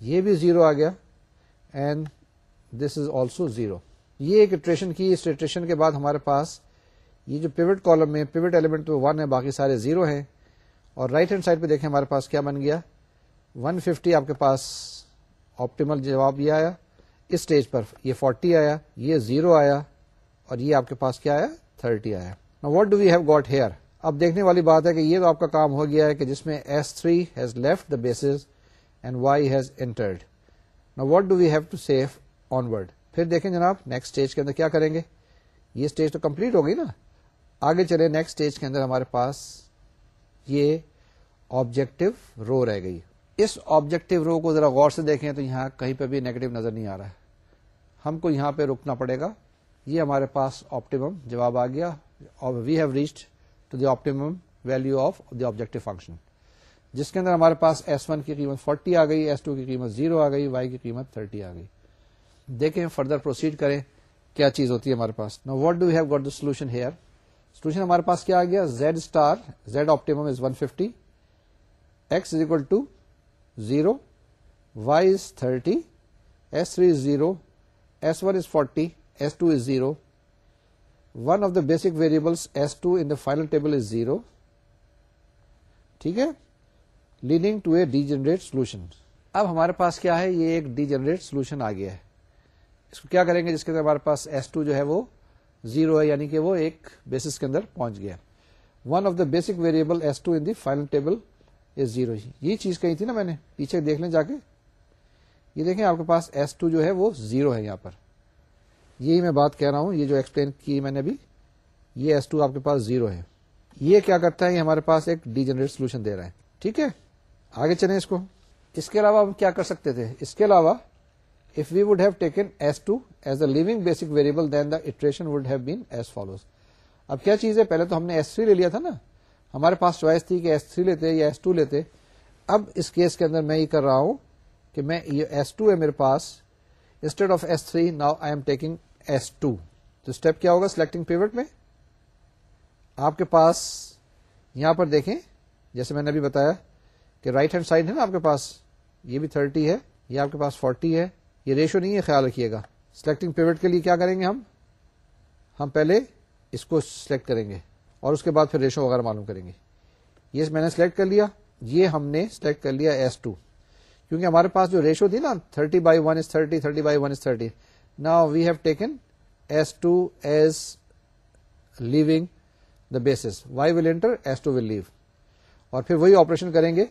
یہ بھی زیرو آ گیا and this is also zero یہ ایک اٹریشن کی، اس اٹریشن کے بعد ہمارے پاس یہ جو پیوٹ کالم میں پیوٹ ایلیمنٹ تو ون ہے، باقی سارے زیرو ہیں۔ اور رائٹ ہینڈ سائڈ پہ دیکھیں ہمارے پاس کیا بن گیا۔ ون ففٹی آپ کے پاس آپٹیمل جواب یہ آیا۔ اس اسٹیج پر یہ فورٹی آیا، یہ زیرو آیا اور یہ آپ کے پاس کیا آیا؟ تھرٹی آیا۔ What do we have got here اب دیکھنے والی بات ہے کہ یہ تو آپ کا کام ہو گیا ہے کہ جس میں S three has left the base and Y has entered what do we have to save onward پھر دیکھیں جناب نیکسٹ اسٹیج کے اندر کیا کریں گے؟ یہ اسٹیج تو کمپلیٹ ہو گئی نا. آگے چلے نیکسٹ اسٹیج کے اندر ہمارے پاس یہ آبجیکٹو رو رہ گئی. اس آبجیکٹو رو کو ذرا غور سے دیکھیں تو یہاں کہیں پہ بھی نیگیٹو نظر نہیں آ رہا ہے. ہم کو یہاں پہ رکنا پڑے گا. یہ ہمارے پاس آپٹیمم جواب آ گیا. We have reached to the optimum value of the objective function جس کے اندر ہمارے پاس ایس ون کی قیمت فورٹی آ گئی ایس ٹو کی قیمت زیرو آ گئی وائی کی قیمت تھرٹی آ گئی۔ دیکھیں فردر پروسیڈ کریں، کیا چیز ہوتی ہے ہمارے پاس؟ نا what do have got the solution here solution ہمارے پاس کیا آ گیا؟ Z star Z optimum is one fifty X is equal to zero Y is thirty S three is zero S one is forty S two is zero one of the basic variables S two in the final table is zero ٹھیک ہے؟ Leading to a degenerate solution اب ہمارے پاس کیا ہے؟ یہ ایک D generate solution آ گیا ہے۔ اس کو کیا کریں گے؟ جس کے اندر ہمارے پاس ایس ٹو جو ہے وہ زیرو ہے یعنی کہ وہ ایک بیسس کے اندر پہنچ گیا۔ One of the basic variable S two in the final table is zero یہ چیز کہی تھی نا میں نے؟ پیچھے دیکھ لیں جا کے۔ یہ دیکھیں، آپ کے پاس ایس ٹو جو ہے وہ زیرو ہے یہاں پر۔ یہی میں بات کہہ رہا ہوں، یہ جو ایکسپلین کی میں نے بھی یہ ایس ٹو آپ کے پاس زیرو ہے۔ یہ کیا کرتا ہے؟ یہ ہمارے پاس ایک ڈی جنریٹ سولوشن دے رہا ہے۔ ٹھیک ہے؟ آگے چلیں اس کو۔ اس کے علاوہ ہم کیا کر سکتے تھے؟ اس کے علاوہ if we would have taken S two as a leaving basic variable then the iteration would have been as follows اب کیا چیز ہے؟ پہلے تو ہم نے ایس تھری لے لیا تھا نا۔ ہمارے پاس چوائس تھی کہ ایس تھری لیتے یا ایس ٹو لیتے۔ اب اس کیس کے اندر میں یہ کر رہا ہوں کہ میں یہ ایس ٹو ہے میرے پاس۔ Instead of S three now I am taking S two تو اسٹیپ کیا ہوگا سلیکٹنگ پیوٹ میں؟ آپ کے پاس یہاں پر دیکھیں، جیسے میں نے ابھی بتایا کہ رائٹ ہینڈ سائڈ ہے نا آپ کے پاس، یہ بھی 30 ہے، یہ آپ کے پاس 40 ہے، یہ ریشو نہیں ہے، خیال رکھیے گا۔ سلیکٹنگ پیوٹ کے لیے کیا کریں گے ہم؟ ہم پہلے اس کو سلیکٹ کریں گے اور اس کے بعد پھر ریشو وغیرہ معلوم کریں گے۔ یہ میں نے سلیکٹ کر لیا، یہ ہم نے سلیکٹ کر لیا ایس ٹو کیونکہ ہمارے پاس جو ریشو تھی نا 30 by one is 30 30 by one is 30 now we have taken S two as leaving the basis Y will enter S two will leave اور پھر وہی آپریشن کریں گے.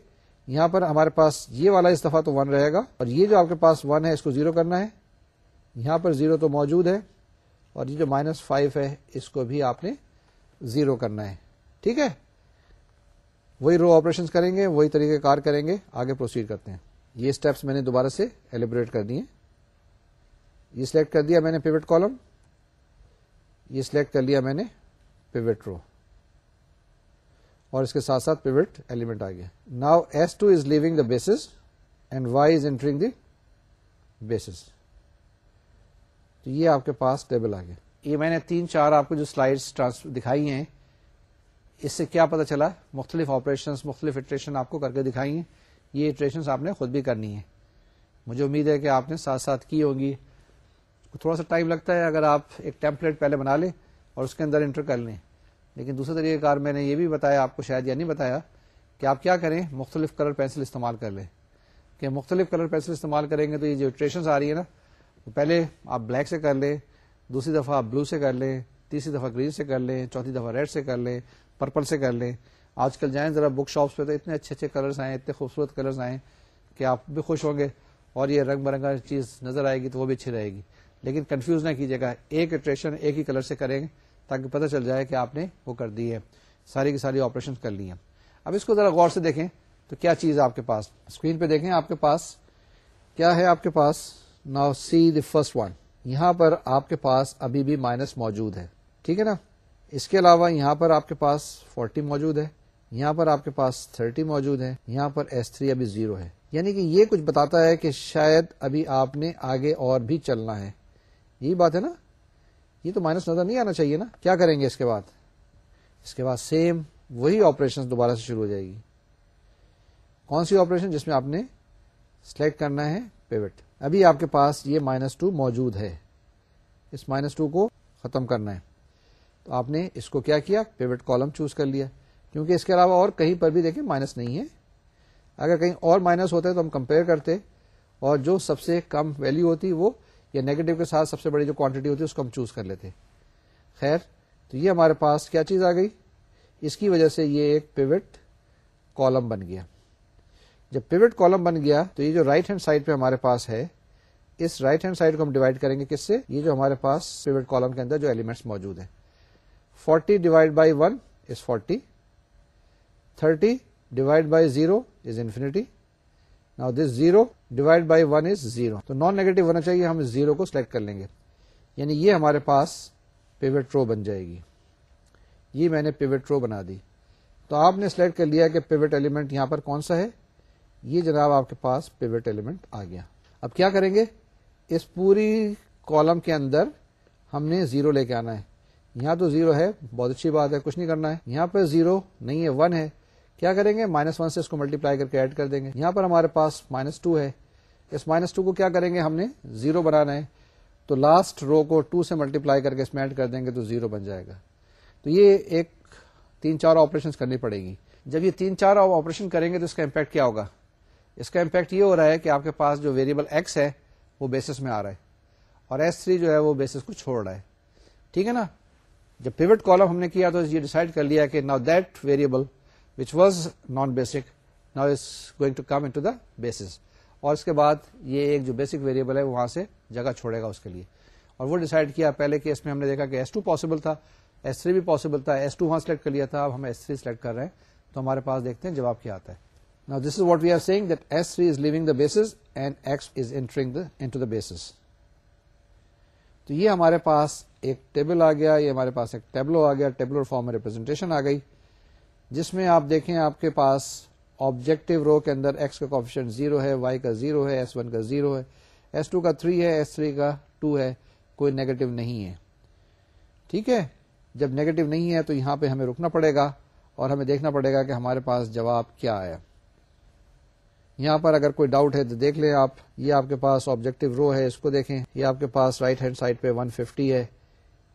یہاں پر ہمارے پاس یہ والا اس دفعہ تو ون رہے گا اور یہ جو آپ کے پاس ون ہے اس کو زیرو کرنا ہے. یہاں پر زیرو تو موجود ہے اور یہ جو مائنس فائیو ہے اس کو بھی آپ نے زیرو کرنا ہے. ٹھیک ہے؟ وہی رو آپریشن کریں گے، وہی طریقہ کار کریں گے. آگے پروسیڈ کرتے ہیں. یہ اسٹیپس میں نے دوبارہ سے ایلیبریٹ کر دیے یہ سلیکٹ کر دیا میں نے پیوٹ کالم یہ سلیکٹ کر لیا میں نے پیوٹ رو اور اس کے ساتھ ساتھ پیوٹ ایلیمنٹ آ گیا now S two is leaving the basis and Y is entering the basis تو یہ آپ کے پاس ٹیبل آ گیا یہ میں نے تین چار آپ کو جو سلائڈ دکھائی ہیں، اس سے کیا پتا چلا؟ مختلف آپریشن مختلف اٹریشن آپ کو کر کے دکھائی ہیں، یہ اٹریشن آپ نے خود بھی کرنی ہے مجھے امید ہے کہ آپ نے ساتھ ساتھ کی ہوگی۔ تھوڑا سا ٹائم لگتا ہے اگر آپ ایک ٹیمپلیٹ پہلے بنا لیں اور اس کے اندر انٹر کر لیں۔ لیکن دوسرے طریقہ کار میں نے یہ بھی بتایا، آپ کو شاید یا نہیں بتایا کہ آپ کیا کریں، مختلف کلر پینسل استعمال کر لیں۔ کہ مختلف کلر پینسل استعمال کریں گے تو یہ جو ٹریشنس آ رہی ہے نا تو پہلے آپ بلیک سے کر لیں، دوسری دفعہ آپ بلو سے کر لیں، تیسری دفعہ گرین سے کر لیں، چوتھی دفعہ ریڈ سے کر لیں پرپل سے کر لیں۔ آج کل جائیں ذرا بک شاپس پہ تو اتنے اچھے اچھے کلرز آئے اتنے خوبصورت کلرز آئے کہ آپ بھی خوش ہوں گے اور یہ رنگ برنگا چیز نظر آئے گی تو وہ بھی اچھی رہے گی۔ لیکن کنفیوز نہ کیجیے گا، ایک اٹریشن ایک ہی کلر سے کریں گے تاکہ پتہ چل جائے کہ آپ نے وہ کر دی ہے۔ ساری کی ساری آپریشن کر لی ہیں۔ اب اس کو ذرا غور سے دیکھیں تو کیا چیز آپ کے پاس؟ اسکرین پہ دیکھیں آپ کے پاس۔ کیا ہے آپ کے پاس؟ Now see the first one یہاں پر آپ کے پاس ابھی بھی مائنس موجود ہے۔ ٹھیک ہے نا؟ اس کے علاوہ یہاں پر آپ کے پاس فورٹی موجود ہے۔ یہاں پر آپ کے پاس تھرٹی موجود ہے۔ یہاں پر ایس تھری ابھی زیرو ہے۔ یعنی کہ یہ کچھ بتاتا ہے کہ شاید ابھی آپ نے آگے اور بھی چلنا ہے۔ یہی بات ہے نا؟ یہ تو مائنس نظر نہیں آنا چاہیے نا؟ کیا کریں گے اس کے بعد؟ اس کے بعد سیم وہی آپریشن دوبارہ سے شروع ہو جائے گی۔ کون سی آپریشن جس میں آپ نے سلیکٹ کرنا ہے؟ پیوٹ ابھی آپ کے پاس یہ مائنس ٹو موجود ہے۔ اس مائنس ٹو کو ختم کرنا ہے۔ تو آپ نے اس کو کیا کیا؟ پیوٹ کالم چوز کر لیا۔ کیونکہ اس کے علاوہ اور کہیں پر بھی دیکھیں مائنس نہیں ہے۔ اگر کہیں اور مائنس ہوتے تو ہم کمپیئر کرتے اور جو سب سے کم ویلو ہوتی وہ یا نیگیٹو کے ساتھ سب سے بڑی جو کوانٹٹی ہوتی ہے، اس کو ہم چوز کر لیتے خیر، تو یہ ہمارے پاس کیا چیز آ گئی؟ اس کی وجہ سے یہ ایک پیوٹ کالم بن گیا۔ جب پیوٹ کالم بن گیا، تو یہ جو رائٹ ہینڈ سائڈ پہ ہمارے پاس ہے، اس رائٹ ہینڈ سائڈ کو ہم ڈیوائڈ کریں گے کس سے؟ یہ جو ہمارے پاس پیوٹ کالم کے اندر جو ایلیمنٹس موجود ہیں۔ Forty divide by one is forty thirty divide by zero is infinity نا this zero divide by one is zero تو نان نیگیٹو ہونا چاہیے ہم اس زیرو کو سلیکٹ کر لیں گے یعنی یہ ہمارے پاس پیوٹ رو بن جائے گی یہ میں نے پیوٹ رو بنا دی تو آپ نے سلیکٹ کر لیا کہ پیوٹ ایلیمنٹ یہاں پر کون سا ہے یہ جناب آپ کے پاس پیوٹ ایلیمنٹ آ گیا اب کیا کریں گے اس پوری کالم کے اندر ہم نے زیرو لے کے آنا ہے یہاں تو زیرو ہے بہت اچھی بات ہے کچھ نہیں کرنا ہے یہاں پہ زیرو نہیں ہے ون ہے کیا کریں گے؟ مائنس ون سے اس کو ملٹیپلائی کر کے ایڈ کر دیں گے۔ یہاں پر ہمارے پاس مائنس ٹو ہے۔ اس مائنس ٹو کو کیا کریں گے؟ ہم نے زیرو بنانا ہے۔ تو لاسٹ رو کو ٹو سے ملٹیپلائی کر کے اس میں ایڈ کر دیں گے تو زیرو بن جائے گا۔ تو یہ ایک تین چار آپریشن کرنی پڑے گی۔ جب یہ تین چار آپریشن کریں گے تو اس کا امپیکٹ کیا ہوگا؟ اس کا امپیکٹ یہ ہو رہا ہے کہ آپ کے پاس جو ویریبل ایکس ہے، وہ بیسس میں آ رہا ہے۔ اور ایس تھری جو ہے، وہ بیسس کو چھوڑ رہا ہے۔ ٹھیک ہے نا؟ جب پیوٹ کالم ہم نے کیا تو یہ ڈیسائڈ کر لیا کہ نا that variable which was non basic نا is going to come in to the basis اور اس کے بعد یہ ایک جو بیسک ویریبل ہے وہاں سے جگہ چھوڑے گا اس کے لیے۔ اور وہ ڈیسائڈ کیا پہلے کیس میں ہم نے دیکھا کہ ایس ٹو پاسبل تھا ایس تھری بھی پاسبل تھا ایس ٹو وہاں سلیکٹ کر لیا تھا، اب ہم ایس تھری سلیکٹ کر رہے ہیں۔ تو ہمارے پاس دیکھتے ہیں جواب کیا آتا ہے۔ Now this is what we are saying that S3 is leaving the basis and X is entering the into the basis. تو یہ ہمارے پاس ایک ٹیبل آ گیا، یہ ہمارے پاس ایک ٹیبلو آ گیا ٹیبلر فارم میں ریپرزینٹیشن آ گئی۔ جس میں آپ دیکھیں آپ کے پاس آبجیکٹو رو کے اندر ایکس کا کوفیشن زیرو ہے وائی کا زیرو ہے ایس ون کا زیرو ہے ایس ٹو کا تھری ہے ایس تھری کا ٹو ہے، کوئی نیگیٹو نہیں ہے۔ ٹھیک ہے؟ جب نیگیٹو نہیں ہے تو یہاں پہ ہمیں رکنا پڑے گا اور ہمیں دیکھنا پڑے گا کہ ہمارے پاس جواب کیا آیا۔ یہاں پر اگر کوئی ڈاؤٹ ہے تو دیکھ لیں آپ، یہ آپ کے پاس آبجیکٹو رو ہے، اس کو دیکھیں۔ یہ آپ کے پاس رائٹ ہینڈ سائڈ پہ 150 ہے۔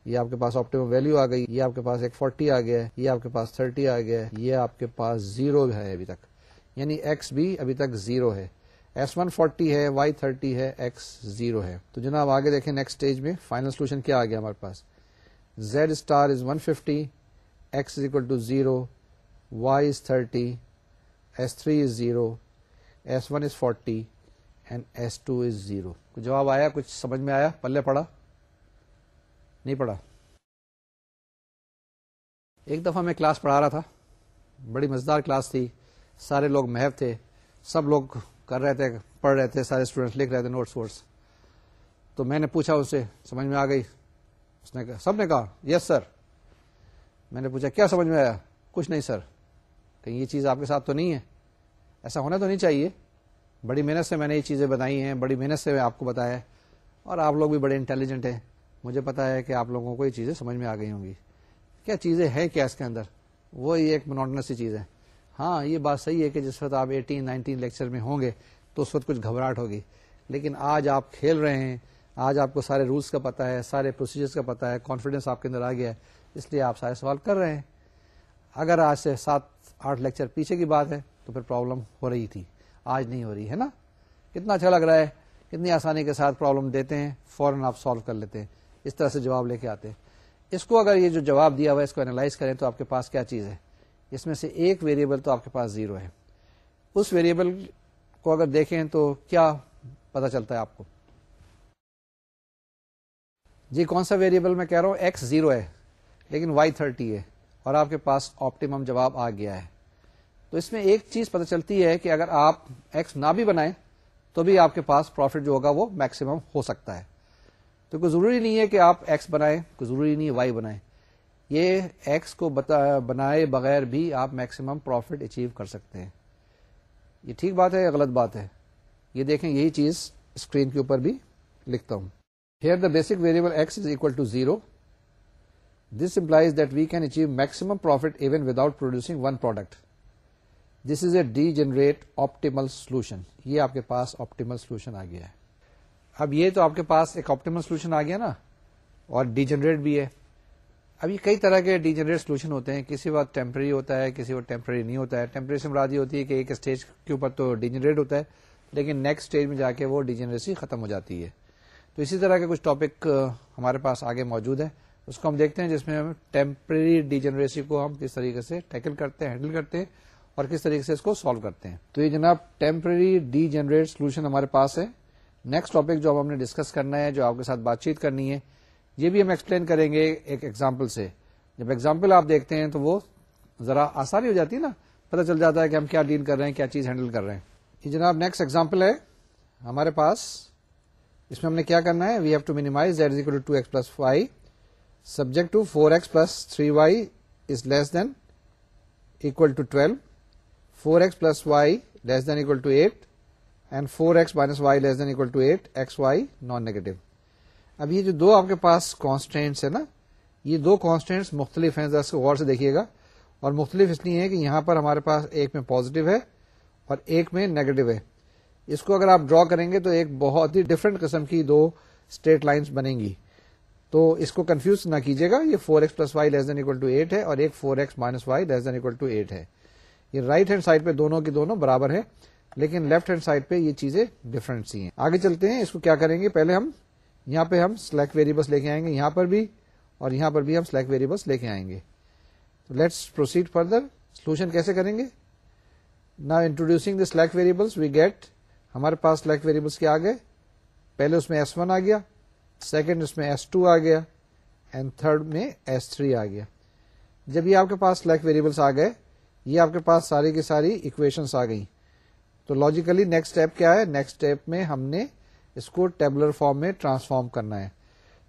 یہ آپ کے پاس آپٹیمم ویلو آ گئی، یہ آپ کے پاس ایک 40 آ گیا، یہ آپ کے پاس 30 آ گیا، یہ آپ کے پاس زیرو ہے ابھی تک۔ یعنی ایکس بھی ابھی تک زیرو ہے۔ ایس ون فورٹی ہے وائی تھرٹی ہے ایکس زیرو ہے۔ تو جناب آگے دیکھیں نیکسٹ اسٹیج میں فائنل سولوشن کیا آ گیا ہمارے پاس۔ Z star is one fifty X is equal to zero Y is thirty S three is zero S one is forty and S two is zero جواب آیا؟ کچھ سمجھ میں آیا؟ پلے پڑا نہیں پڑا ایک دفعہ میں کلاس پڑھا رہا تھا۔ بڑی مزدار کلاس تھی۔ سارے لوگ محو تھے۔ سب لوگ کر رہے تھے، پڑھ رہے تھے۔ سارے اسٹوڈینٹس لکھ رہے تھے نوٹس ووٹس تو میں نے پوچھا اس سے، سمجھ میں آ گئی۔ اس نے کہا، سب نے کہا یس سر میں نے پوچھا، کیا سمجھ میں آیا؟ کچھ نہیں سر کہیں یہ چیز آپ کے ساتھ تو نہیں ہے۔ ایسا ہونا تو نہیں چاہیے۔ بڑی محنت سے میں نے یہ چیزیں بتائی ہیں، بڑی محنت سے میں آپ کو بتایا ہے۔ اور آپ لوگ بھی بڑے انٹیلیجنٹ ہیں۔ مجھے پتا ہے کہ آپ لوگوں کو یہ چیزیں سمجھ میں آ گئی ہوں گی۔ کیا چیزیں ہیں کیا اس کے اندر؟ وہ ایک منوٹنس سی چیز ہے۔ ہاں یہ بات صحیح ہے کہ جس وقت آپ ایٹین نائنٹین لیکچر میں ہوں گے تو اس وقت کچھ گھبراہٹ ہوگی۔ لیکن آج آپ کھیل رہے ہیں، آج آپ کو سارے رولس کا پتا ہے، سارے پروسیجرس کا پتا ہے کانفیڈینس آپ کے اندر آ گیا ہے، اس لیے آپ سارے سوال کر رہے ہیں۔ اگر آج سے سات، آٹھ لیکچر پیچھے کی بات ہے تو پھر پرابلم ہو رہی تھی، آج نہیں ہو رہی، ہے نا؟ کتنا اچھا لگ رہا ہے، کتنی آسانی کے ساتھ پرابلم دیتے ہیں، فوراً آپ سالو کر لیتے ہیں۔ اس طرح سے جواب لے کے آتے ہیں۔ اس کو اگر یہ جو جواب دیا ہوا ہے اس کو اینالائز کریں تو آپ کے پاس کیا چیز ہے؟ اس میں سے ایک ویریبل تو آپ کے پاس زیرو ہے۔ اس ویریبل کو اگر دیکھیں تو کیا پتا چلتا ہے آپ کو؟ جی کون سا ویریبل میں کہہ رہا ہوں؟ ایکس زیرو ہے، لیکن وائی تھرٹی ہے اور آپ کے پاس آپٹیمم جواب آ گیا ہے۔ تو اس میں ایک چیز پتہ چلتی ہے کہ اگر آپ ایکس نہ بھی بنائیں تو بھی آپ کے پاس پروفٹ جو ہوگا وہ میکسیمم ہو سکتا ہے۔ تو کوئی ضروری نہیں ہے کہ آپ ایکس بنائیں، کوئی ضروری نہیں ہے وائی بنائیں۔ یہ ایکس کو بنائے بغیر بھی آپ میکسیمم پروفٹ اچیو کر سکتے ہیں۔ یہ ٹھیک بات ہے یا غلط بات ہے؟ یہ دیکھیں، یہی چیز اسکرین کے اوپر بھی لکھتا ہوں۔ Here the basic variable X is equal to zero this implies that we can achieve maximum profit even without producing one product this is a degenerate optimal solution یہ آپ کے پاس آپٹیمل سولوشن آ گیا ہے۔ اب یہ تو آپ کے پاس ایک آپٹیمل سولوشن آ گیا نا، اور ڈی جنریٹ بھی ہے۔ اب یہ کئی طرح کے ڈی جنریٹ سولوشن ہوتے ہیں۔ کسی وقت ٹیمپرری ہوتا ہے، کسی وقت ٹیمپرری نہیں ہوتا ہے۔ ٹیمپرری سے مرادی ہوتی ہے کہ ایک اسٹیج کے اوپر تو ڈی جنریٹ ہوتا ہے، لیکن نیکسٹ اسٹیج میں جا کے وہ ڈی جنریسی ختم ہو جاتی ہے۔ تو اسی طرح کے کچھ ٹاپک ہمارے پاس آگے موجود ہے اس کو ہم دیکھتے ہیں جس میں ہم ٹیمپرری ڈی جنریسی کو ہم کس طریقے سے ٹیکل کرتے ہیں ہینڈل کرتے ہیں، اور کس طریقے سے اس کو سالو کرتے ہیں۔ تو یہ جناب ٹیمپرری ڈی جنریٹ سولوشن ہمارے پاس ہے۔ نیکسٹ ٹاپک جو ہم نے ڈسکس کرنا ہے، جو آپ کے ساتھ بات چیت کرنی ہے، یہ بھی ہم ایکسپلین کریں گے ایک ایگزامپل سے۔ جب ایگزامپل آپ دیکھتے ہیں تو وہ ذرا آسانی ہو جاتی ہے نا، پتہ چل جاتا ہے کہ ہم کیا ڈیل کر رہے ہیں، کیا چیز ہینڈل کر رہے ہیں۔ یہ جناب نیکسٹ ایگزامپل ہے، ہمارے پاس۔ اس میں ہم نے کیا کرنا ہے؟ We have to minimize that is two X plus five subject to four X plus three Y is less than equal to twelve four X plus Y less than equal to eight and four X minus Y less than equal to eight X Y non negative اب یہ جو دو آپ کے پاس constants ہے نا، یہ دو constants مختلف ہیں، ذرا غور سے دیکھیے گا۔ اور مختلف اس لیے ہے کہ یہاں پر ہمارے پاس ایک میں پوزیٹو ہے اور ایک میں نیگیٹو ہے۔ اس کو اگر آپ ڈرا کریں گے تو ایک بہت ہی ڈفرنٹ قسم کی دو اسٹریٹ لائنس بنیں گی۔ تو اس کو کنفیوز نہ کیجیے گا، یہ four X plus Y less than equal to eight ہے اور ایک four X minus Y less than equal to eight ہے۔ یہ رائٹ ہینڈ سائڈ پہ دونوں کی دونوں برابر ہے لیکن لیفٹ ہینڈ سائڈ پہ یہ چیزیں ڈفرینٹ سی ہیں۔ آگے چلتے ہیں، اس کو کیا کریں گے؟ پہلے ہم یہاں پہ ہم سلیکٹ ویریبلس لے کے آئیں گے، یہاں پر بھی اور یہاں پر بھی ہم سلیکٹ ویریبلس لے کے آئیں گے۔ لیٹس پروسیڈ فردر سولوشن کیسے کریں گے؟ نا introducing the select variables we get ہمارے پاس سلیکٹ ویریبلس کیا آ گئے پہلے اس میں ایس ون آ گیا سیکنڈ اس میں ایس ٹو آ گیا اینڈ تھرڈ میں ایس تھری آ گیا۔ جب یہ آپ کے پاس سلیکٹ ویریبلس آ گئے، یہ آپ کے پاس ساری کی ساری اکویشنس آ گئی تو لاجیکلی نیکسٹ اسٹیپ کیا ہے؟ نیکسٹ اسٹیپ میں ہم نے اس کو ٹیبلر فارم میں ٹرانسفارم کرنا ہے۔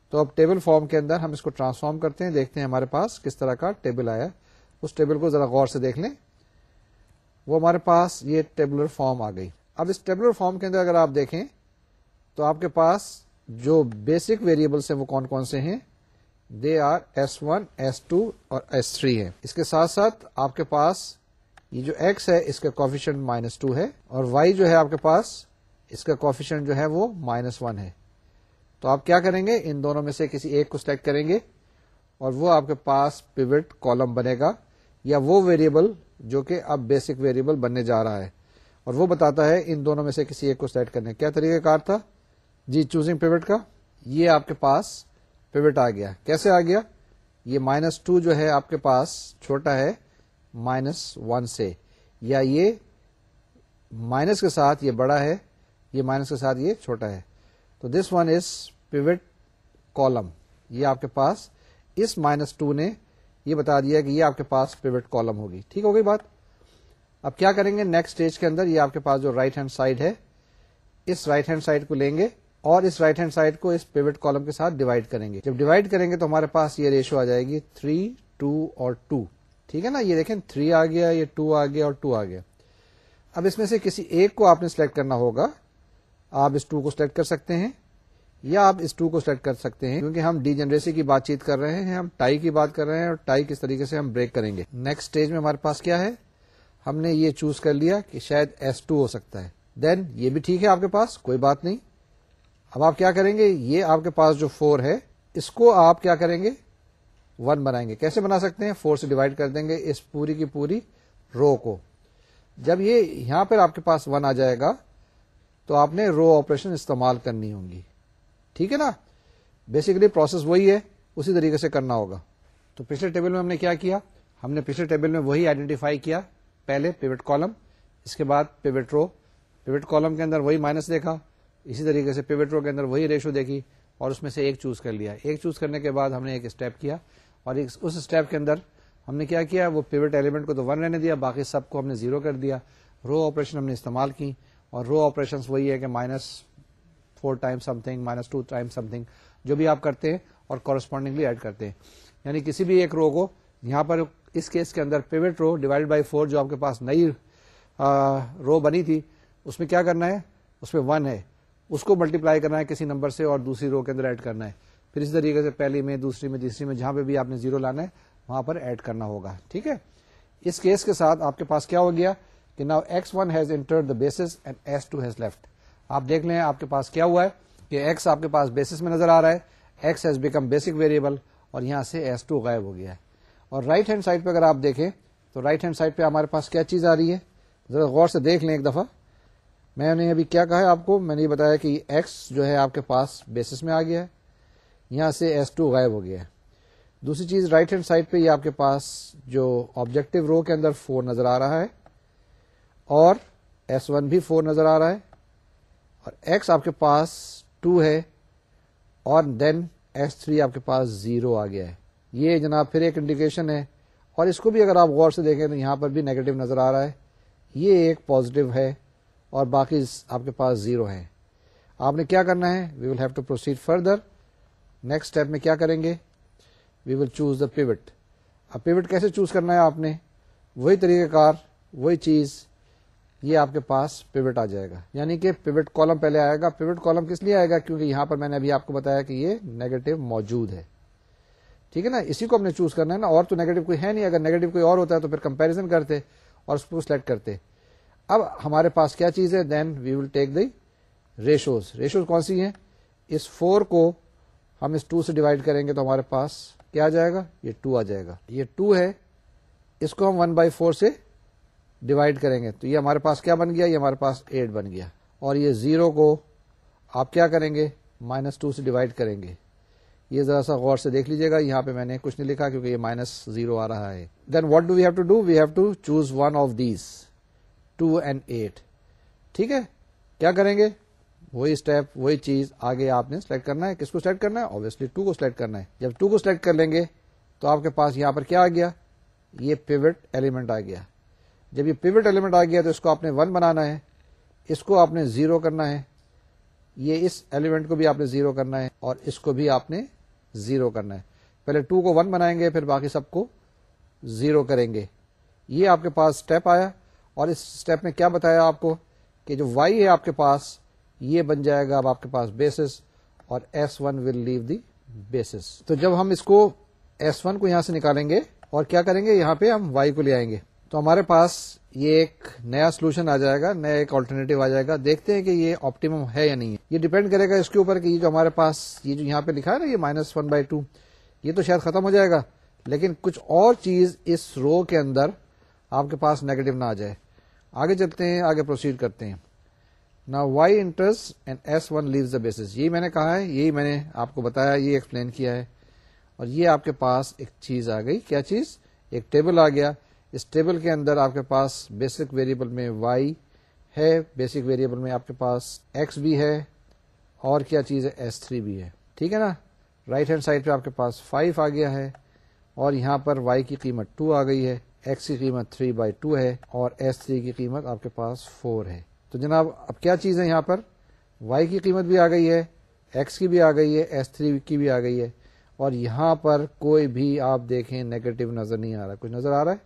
تو اب ٹیبل فارم کے اندر ہم اس کو ٹرانسفارم کرتے ہیں، دیکھتے ہیں ہمارے پاس کس طرح کا ٹیبل آیا۔ اس ٹیبل کو ذرا غور سے دیکھ لیں۔ وہ ہمارے پاس یہ ٹیبلر فارم آ گئی۔ اب اس ٹیبلر فارم کے اندر اگر آپ دیکھیں، تو آپ کے پاس جو بیسک ویریبلس ہیں، وہ کون کون سے ہیں؟ They are S one S two اور ایس تھری ہے اس کے ساتھ ساتھ آپ کے پاس یہ جو ایکس ہے، اس کا کوفیشنٹ مائنس ٹو ہے اور وائی جو ہے آپ کے پاس، اس کا کوفیشنٹ جو ہے وہ مائنس ون ہے۔ تو آپ کیا کریں گے؟ ان دونوں میں سے کسی ایک کو سلیکٹ کریں گے اور وہ آپ کے پاس پیوٹ کالم بنے گا یا وہ ویریبل جو کہ اب بیسک ویریبل بننے جا رہا ہے۔ اور وہ بتاتا ہے ان دونوں میں سے کسی ایک کو سلیکٹ کرنے۔ کیا طریقہ کار تھا؟ جی چوزنگ پیوٹ کا۔ یہ آپ کے پاس پیوٹ آ گیا۔ کیسے آ گیا؟ یہ مائنس ٹو جو ہے آپ کے پاس چھوٹا ہے۔ مائنس ون سے۔ یا یہ مائنس کے ساتھ یہ بڑا ہے، یہ مائنس کے ساتھ یہ چھوٹا ہے۔ تو this one is pivot column یہ آپ کے پاس اس مائنس ٹو نے یہ بتا دیا کہ یہ آپ کے پاس پیوٹ کالم ہوگی۔ ٹھیک ہو گئی بات؟ اب کیا کریں گے؟ نیکسٹ اسٹیج کے اندر یہ آپ کے پاس جو رائٹ ہینڈ سائڈ ہے، اس رائٹ ہینڈ سائڈ کو لیں گے اور اس رائٹ ہینڈ سائڈ کو اس پیوٹ کالم کے ساتھ ڈیوائڈ کریں گے۔ جب ڈیوائڈ کریں گے تو ہمارے پاس یہ ریشو آ جائے گی تھری ٹو اور ٹو ٹھیک ہے نا؟ یہ دیکھیں تھری آ گیا، یہ ٹو آ گیا اور ٹو آ گیا۔ اب اس میں سے کسی ایک کو آپ نے سلیکٹ کرنا ہوگا۔ آپ اس ٹو کو سلیکٹ کر سکتے ہیں یا آپ اس ٹو کو سلیکٹ کر سکتے ہیں، کیونکہ ہم ڈی جنریسی کی بات چیت کر رہے ہیں، ہم ٹائی کی بات کر رہے ہیں اور ٹائی کس طریقے سے ہم بریک کریں گے۔ نیکسٹ اسٹیج میں ہمارے پاس کیا ہے؟ ہم نے یہ چوز کر لیا کہ شاید ایس ٹو ہو سکتا ہے۔ دین یہ بھی ٹھیک ہے آپ کے پاس، کوئی بات نہیں۔ اب آپ کیا کریں گے؟ یہ آپ کے پاس جو فور ہے، اس کو آپ کیا کریں گے؟ ون بنائیں گے۔ کیسے بنا سکتے ہیں؟ فور سے ڈیوائڈ کر دیں گے اس پوری کی پوری رو کو۔ جب یہ یہاں پر آپ کے پاس ون آ جائے گا تو آپ نے رو آپریشن استعمال کرنی ہوں گی۔ ٹھیک ہے نا؟ بیسیکلی پروسیس وہی ہے، اسی طریقے سے کرنا ہوگا۔ تو پچھلے ٹیبل میں ہم نے کیا کیا؟ ہم نے پچھلے ٹیبل میں وہی آئیڈینٹیفائی کیا، پہلے پیوٹ کالم اس کے بعد پیوٹ رو پیوٹ کالم کے اندر وہی مائنس دیکھا، اسی طریقے سے پیوٹ رو کے اندر وہی ریشو دیکھی اور اس میں سے ایک چوز کر لیا۔ ایک چوز کرنے کے بعد ہم نے ایک اسٹیپ کیا۔ اور اس اسٹیپ کے اندر ہم نے کیا کیا؟ وہ پیوٹ ایلیمنٹ کو تو ون رہنے دیا، باقی سب کو ہم نے زیرو کر دیا۔ رو آپریشن ہم نے استعمال کی اور رو آپریشن وہی ہے کہ minus four time something minus two time something جو بھی آپ کرتے ہیں اور کورسپونڈنگلی ایڈ کرتے۔ ہیں یعنی کسی بھی ایک رو کو یہاں پر اس کیس کے اندر pivot row divide by four جو آپ کے پاس نئی رو بنی تھی، اس میں کیا کرنا ہے؟ اس میں ون ہے۔ اس کو ملٹیپلائی کرنا ہے کسی نمبر سے اور دوسری رو کے اندر ایڈ کرنا ہے۔ پھر اسی طریقے سے پہلی میں، دوسری میں، تیسری میں، جہاں پہ بھی آپ نے زیرو لانا ہے، وہاں پر ایڈ کرنا ہوگا، ٹھیک ہے؟ اس کیس کے ساتھ آپ کے پاس کیا ہو گیا کہ now X one has enter the base and S two has left آپ دیکھ لیں، آپ کے پاس کیا ہوا ہے کہ ایکس آپ کے پاس بیسس میں نظر آ رہا ہے X has become basic variable اور یہاں سے ایس ٹو غائب ہو گیا ہے۔ اور رائٹ ہینڈ سائڈ پہ اگر آپ دیکھیں، تو رائٹ ہینڈ سائڈ پہ ہمارے پاس کیا چیز آ رہی ہے؟ ذرا غور سے دیکھ لیں ایک دفعہ۔ میں نے ابھی کیا کہا ہے آپ کو؟ میں نے یہ بتایا کہ ایکس جو ہے آپ کے پاس بیسس میں آ گیا ہے۔ یہاں سے ایس ٹو غائب ہو گیا ہے۔ دوسری چیز رائٹ ہینڈ سائڈ پہ یہ آپ کے پاس جو آبجیکٹو رو کے اندر فور نظر آ رہا ہے اور ایس ون بھی فور نظر آ رہا ہے اور ایکس آپ کے پاس ٹو ہے اور دین ایس تھری آپ کے پاس زیرو آ گیا ہے۔ یہ جناب پھر ایک انڈیکیشن ہے اور اس کو بھی اگر آپ غور سے دیکھیں تو یہاں پر بھی نیگیٹو نظر آ رہا ہے۔ یہ ایک پازیٹو ہے اور باقی آپ کے پاس زیرو ہے۔ آپ نے کیا کرنا ہے؟ We will have to proceed further next step میں کیا کریں گے? We will choose the pivot اب پیوٹ کیسے چوز کرنا ہے آپ نے؟ وہی طریقہ کار، وہی چیز، یہ آپ کے پاس پیوٹ آ جائے گا۔ یعنی کہ پیوٹ کالم پہلے آئے گا۔ پیوٹ کالم کس لیے آئے گا؟ کیونکہ یہاں پر میں نے ابھی آپ کو بتایا کہ یہ نیگیٹو موجود ہے۔ ٹھیک ہے نا؟ اسی کو ہم نے چوز کرنا ہے نا۔ اور تو نیگیٹو کوئی ہے نہیں۔ اگر نیگیٹو کوئی اور ہوتا ہے تو پھر کمپیرزن کرتے اور اس کو سلیکٹ کرتے۔ اب ہمارے پاس کیا چیز ہے؟ دین وی ول ٹیک دی ریشوز ریشوز کون سی ہیں؟ اس فور کو ہم اس ٹو سے ڈیوائڈ کریں گے تو ہمارے پاس کیا آ جائے گا؟ یہ ٹو آ جائے گا۔ یہ ٹو ہے، اس کو ہم ون بائی فور سے ڈیوائڈ کریں گے۔ تو یہ ہمارے پاس کیا بن گیا؟ یہ ہمارے پاس ایٹ بن گیا۔ اور یہ زیرو کو آپ کیا کریں گے؟ مائنس ٹو سے ڈیوائڈ کریں گے۔ یہ ذرا سا غور سے دیکھ لیجیے گا۔ یہاں پہ میں نے کچھ نہیں لکھا کیونکہ یہ مائنس زیرو آ رہا ہے۔ Then what do we have to do we have to choose one of these two and eight ٹھیک ہے؟ کیا کریں گے؟ وہی اسٹیپ، وہی چیز آگے آپ نے سلیکٹ کرنا ہے، کس کو سلیکٹ کرنا ہے؟ آبیسلی ٹو کو سلیکٹ کرنا ہے۔ جب ٹو کو سلیکٹ کر لیں گے تو آپ کے پاس یہاں پر کیا آ گیا؟ یہ پیوٹ ایلیمنٹ آ گیا۔ جب یہ پیوٹ ایلیمنٹ آ گیا تو اس کو آپ نے ون بنانا ہے، اس کو آپ نے زیرو کرنا ہے۔ یہ اس ایلیمنٹ کو بھی آپ نے زیرو کرنا ہے اور اس کو بھی آپ نے زیرو کرنا ہے۔ پہلے ٹو کو ون بنائیں گے، پھر باقی سب کو زیرو کریں گے۔ یہ آپ کے پاس اسٹیپ آیا اور اس اسٹیپ میں کیا بتایا آپ کو؟ کہ جو وائی ہے آپ کے پاس یہ بن جائے گا اب آپ کے پاس بیسس اور S one will leave the basis تو جب ہم اس کو ایس ون کو یہاں سے نکالیں گے اور کیا کریں گے؟ یہاں پہ ہم وائی کو لے آئیں گے۔ تو ہمارے پاس یہ ایک نیا سولوشن آ جائے گا، نیا ایک آلٹرنیٹو آ جائے گا۔ دیکھتے ہیں کہ یہ آپٹیمم ہے یا نہیں ہے۔ یہ ڈیپینڈ کرے گا اس کے اوپر کہ یہ جو ہمارے پاس یہ جو یہاں پہ لکھا ہے نا، یہ مائنس ون بائی ٹو یہ تو شاید ختم ہو جائے گا۔ لیکن کچھ اور چیز اس رو کے اندر آپ کے پاس نیگیٹو نہ آ جائے۔ آگے چلتے ہیں، آگے پروسیڈ کرتے ہیں۔ نا Y enters and S one leaves the basis یہی میں نے کہا ہے، یہی میں نے آپ کو بتایا یہ ایکسپلین کیا ہے۔ اور یہ آپ کے پاس ایک چیز آ گئی۔ کیا چیز؟ ایک ٹیبل آ گیا۔ اس ٹیبل کے اندر آپ کے پاس بیسک ویریبل میں وائی ہے بیسک ویریبل میں آپ کے پاس ایکس بھی ہے، اور کیا چیز ہے؟ ایس تھری بھی ہے۔ ٹھیک ہے نا؟ رائٹ ہینڈ سائڈ پہ آپ کے پاس فائیو آ گیا ہے، اور یہاں پر وائی کی قیمت ٹو آ گئی ہے ایکس کی قیمت تھری بائی ٹو ہے، اور ایس تھری کی قیمت آپ کے پاس فور ہے۔ تو جناب، اب کیا چیز ہے یہاں پر؟ وائی کی قیمت بھی آ گئی ہے ایکس کی بھی آ گئی ہے ایس تھری کی بھی آ گئی ہے۔ اور یہاں پر کوئی بھی آپ دیکھیں نیگیٹو نظر نہیں آ رہا۔ کچھ نظر آ رہا ہے؟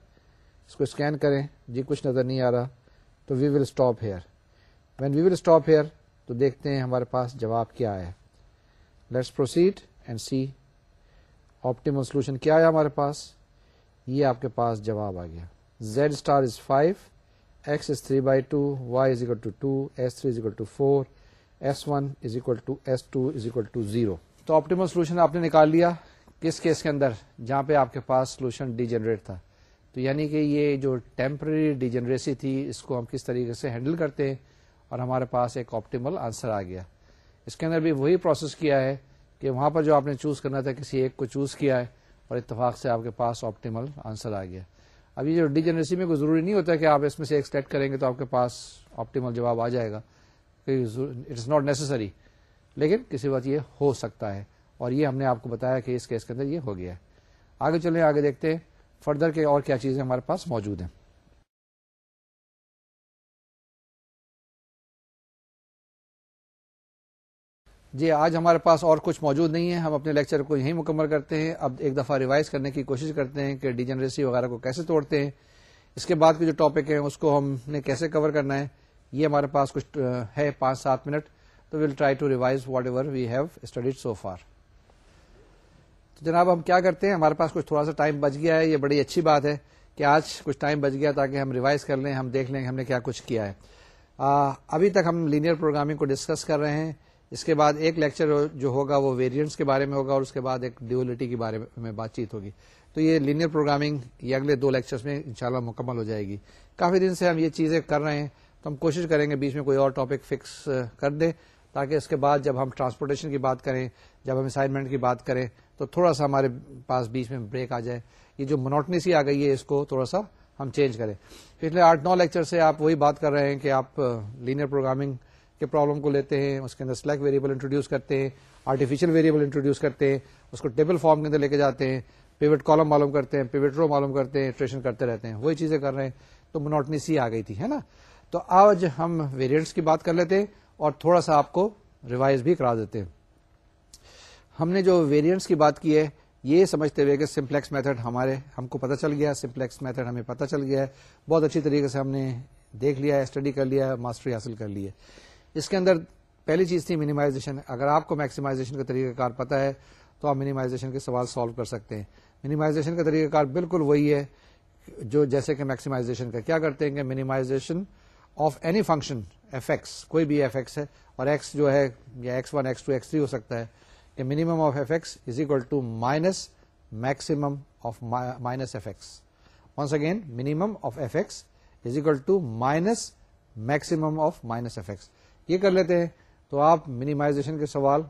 اس کو اسکین کریں۔ جی کچھ نظر نہیں آ رہا۔ تو we will stop here when we will stop here تو دیکھتے ہیں ہمارے پاس جواب کیا ہے let's proceed and see optimal solution کیا ہے ہمارے پاس؟ یہ آپ کے پاس جواب آ گیا۔ Z star is five X is three by two Y is equal to two S three is equal to four S one is equal to S two is equal to zero تو optimal solution آپ نے نکال لیا کس case کے اندر؟ جہاں پہ آپ کے پاس سولوشن ڈی جنریٹ تھا. تو یعنی کہ یہ جو ٹیمپرری ڈی جنریسی تھی، اس کو ہم کس طریقے سے ہینڈل کرتے ہیں؟ اور ہمارے پاس ایک آپٹیمل آنسر آ گیا. اس کے اندر بھی وہی پروسیس کیا ہے کہ وہاں پر جو آپ نے چوز کرنا تھا، کسی ایک کو چوز کیا ہے، اور اتفاق سے آپ کے پاس آپٹیمل آنسر آ گیا. اب یہ جو ڈی جنریسی میں کوئی ضروری نہیں ہوتا کہ آپ اس میں سے ایکسٹیکٹ کریں گے تو آپ کے پاس آپٹیمل جواب آ جائے گا۔ اٹس ناٹ نیسسری لیکن کسی وقت یہ ہو سکتا ہے۔ اور یہ ہم نے آپ کو بتایا کہ اس کیس کے اندر یہ ہو گیا ہے۔ آگے چلیں، آگے دیکھتے ہیں۔ فردر کے اور کیا چیزیں ہمارے پاس موجود ہیں۔ جی آج ہمارے پاس اور کچھ موجود نہیں ہے ہم اپنے لیکچر کو یہیں مکمل کرتے ہیں۔ اب ایک دفعہ ریوائز کرنے کی کوشش کرتے ہیں کہ ڈیجنریسی وغیرہ کو کیسے توڑتے ہیں۔ اس کے بعد کے جو ٹاپک ہیں اس کو ہم نے کیسے کور کرنا ہے یہ ہمارے پاس کچھ ہے پانچ سات منٹ۔ تو we'll try to revise whatever we have studied so far تو جناب ہم کیا کرتے ہیں؟ ہمارے پاس کچھ تھوڑا سا ٹائم بچ گیا ہے۔ یہ بڑی اچھی بات ہے کہ آج کچھ ٹائم بچ گیا تاکہ ہم ریوائز کر لیں ہم دیکھ لیں ہم نے کیا کچھ کیا ہے۔ آ, ابھی تک ہم لینئر پروگرامنگ کو ڈسکس کر رہے ہیں۔ اس کے بعد ایک لیکچر جو ہوگا وہ ویریئنٹس کے بارے میں ہوگا اور اس کے بعد ایک ڈیولٹی کے بارے میں بات چیت ہوگی۔ تو یہ لینئر پروگرامنگ یہ اگلے دو لیکچرز میں انشاءاللہ مکمل ہو جائے گی۔ کافی دن سے ہم یہ چیزیں کر رہے ہیں تو ہم کوشش کریں گے بیچ میں کوئی اور ٹاپک فکس کر دیں تاکہ اس کے بعد جب ہم ٹرانسپورٹیشن کی بات کریں، جب ہم اسائنمنٹ کی بات کریں تو تھوڑا سا ہمارے پاس بیچ میں بریک آ جائے۔ یہ جو منوٹنی سی آ گئی ہے اس کو تھوڑا سا ہم چینج کریں۔ پچھلے آٹھ نو لیکچر سے آپ وہی بات کر رہے ہیں کہ آپ لینئر پروگرامنگ کے پرابلم کو لیتے ہیں، اس کے اندر سلیکٹ ویریبل انٹروڈیوس کرتے ہیں آرٹیفیشل ویریبل انٹروڈیوس کرتے ہیں، اس کو ٹیبل فارم کے اندر لے کے جاتے ہیں پیوٹ کالم معلوم کرتے ہیں پیوٹ رو معلوم کرتے ہیں ٹریشن کرتے رہتے ہیں، وہی چیزیں کر رہے ہیں۔ تو منوٹنی سی آ گئی تھی، ہے نا؟ تو آج ہم ویریئنٹس کی بات کر لیتے ہیں اور تھوڑا سا آپ کو ریوائز بھی کرا دیتے ہیں۔ ہم نے جو ویریئنٹس کی بات کی ہے، یہ سمجھتے ہوئے کہ سمپلیکس میتھڈ ہمارے، ہم کو پتہ چل گیا سمپلیکس میتھڈ ہمیں پتہ چل گیا ہے۔ بہت اچھی طریقے سے ہم نے دیکھ لیا ہے اسٹڈی کر لیا ہے ماسٹری حاصل کر لی ہے۔ اس کے اندر پہلی چیز تھی منیمائزیشن اگر آپ کو میکسیمائزیشن کا طریقہ کار پتا ہے، تو آپ منیمائزیشن کے سوال سالو کر سکتے ہیں۔ منیمائزیشن کا طریقہ کار بالکل وہی ہے جو جیسے کہ میکسیمائزیشن کا۔ کیا کرتے ہیں کہ minimization of any function F X کوئی بھی ایف ایکس ہے، اور ایکس جو ہے، یا X one X two X three ہو سکتا ہے کہ minimum of F X is equal to minus maximum of minus F X once again minimum of F X is equal to minus maximum of minus F X یہ کر لیتے ہیں۔ تو آپ minimisation کے سوال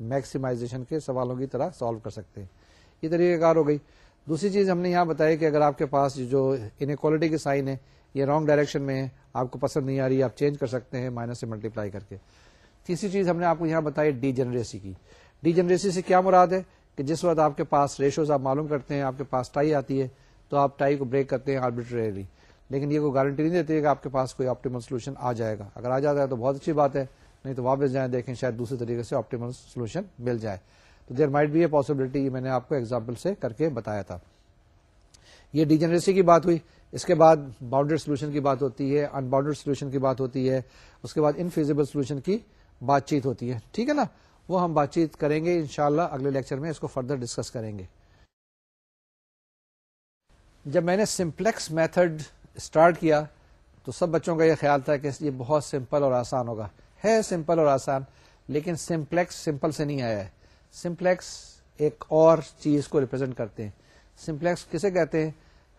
میکسیمائزیشن کے سوالوں کی طرح سالو کر سکتے ہیں۔ یہ طریقہ کار ہو گئی۔ دوسری چیز ہم نے یہاں بتایا کہ اگر آپ کے پاس جو انکوالٹی کے سائن ہے، یہ رانگ ڈائریکشن میں ہے، آپ کو پسند نہیں آ رہی، آپ چینج کر سکتے ہیں مائنس سے ملٹیپلائی کر کے۔ تیسری چیز ہم نے آپ کو یہاں بتائی ڈی جنریسی کی۔ ڈی جنریسی سے کیا مراد ہے؟ کہ جس وقت آپ کے پاس ریشوز آپ معلوم کرتے ہیں، آپ کے پاس ٹائی آتی ہے، تو آپ ٹائی کو بریک کرتے ہیں آربیٹریلی لیکن یہ کوئی گارنٹی نہیں دیتی کہ آپ کے پاس کوئی آپٹیمل سولوشن آ جائے گا۔ اگر آ جاتا ہے تو بہت اچھی بات ہے، نہیں تو واپس جائیں، دیکھیں شاید دوسرے طریقے سے آپٹیمل سولوشن مل جائے۔ تو دیر مائٹ بھی اے پاسبلٹی میں نے آپ کو ایگزامپل سے کر کے بتایا تھا۔ یہ ڈی جنریسی کی بات ہوئی۔ اس کے بعد باؤنڈریڈ سولوشن کی بات ہوتی ہے ان باؤنڈریڈ سولوشن کی بات ہوتی ہے۔ اس کے بعد انفیزیبل سولوشن کی بات چیت ہوتی ہے۔ ٹھیک ہے نا؟ وہ ہم بات چیت کریں گے انشاءاللہ اگلے لیکچر میں اس کو فردر ڈسکس کریں گے۔ جب میں نے سمپلیکس میتھڈ اسٹارٹ کیا تو سب بچوں کا یہ خیال تھا کہ یہ بہت سمپل اور آسان ہوگا۔ ہے سمپل اور آسان، لیکن سمپلیکس سمپل سے نہیں آیا ہے۔ سمپلیکس ایک اور چیز کو ریپرزینٹ کرتے ہیں۔ سمپلیکس کسے کہتے ہیں؟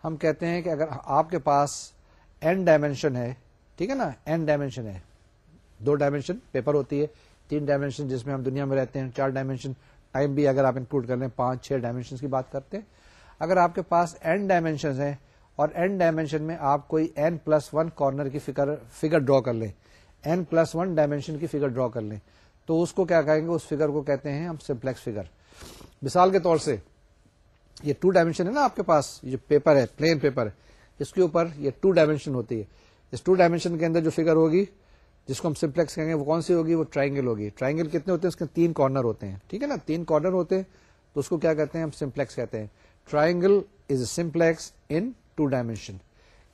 ہم کہتے ہیں کہ اگر آپ کے پاس این ڈائمینشن ہے، ٹھیک ہے نا؟ این ڈائمینشن ہے۔ دو ڈائمینشن پیپر ہوتی ہے، تین ڈائمینشن جس میں ہم دنیا میں رہتے ہیں، چار ڈائمینشن ٹائم بھی اگر آپ انکلوڈ کر لیں، پانچ، چھ ڈائمینشن کی بات کرتے ہیں۔ اگر آپ کے پاس این ڈائمینشن ہیں اور این ڈائمینشن میں آپ کوئی این پلس ون کارنر کی فگر ڈرا کر لیں۔ این پلس ون ڈائمینشن کی فگر ڈرا کر لیں۔ تو اس کو کیا کہیں گے؟ اس فگر کو کہتے ہیں ہم سمپلیکس فگر مثال کے طور سے، یہ ٹو ڈائمینشن ہے نا آپ کے پاس، یہ پیپر ہے پلین پیپر ہے، اس کے اوپر یہ ٹو ڈائمینشن ہوتی ہے۔ اس ٹو ڈائمینشن کے اندر جو فگر ہوگی، جس کو ہم سمپلیکس کہیں گے، وہ کون سی ہوگی؟ وہ ٹرائنگل ہوگی۔ ٹرائنگل کتنے ہوتے ہیں؟ اس کے تین کارنر ہوتے ہیں۔ ٹھیک ہے نا؟ تین کارنر ہوتے ہیں، تو اس کو کیا کہتے ہیں؟ ہم سمپلیکس کہتے ہیں۔ Triangle is a simplex in two dimension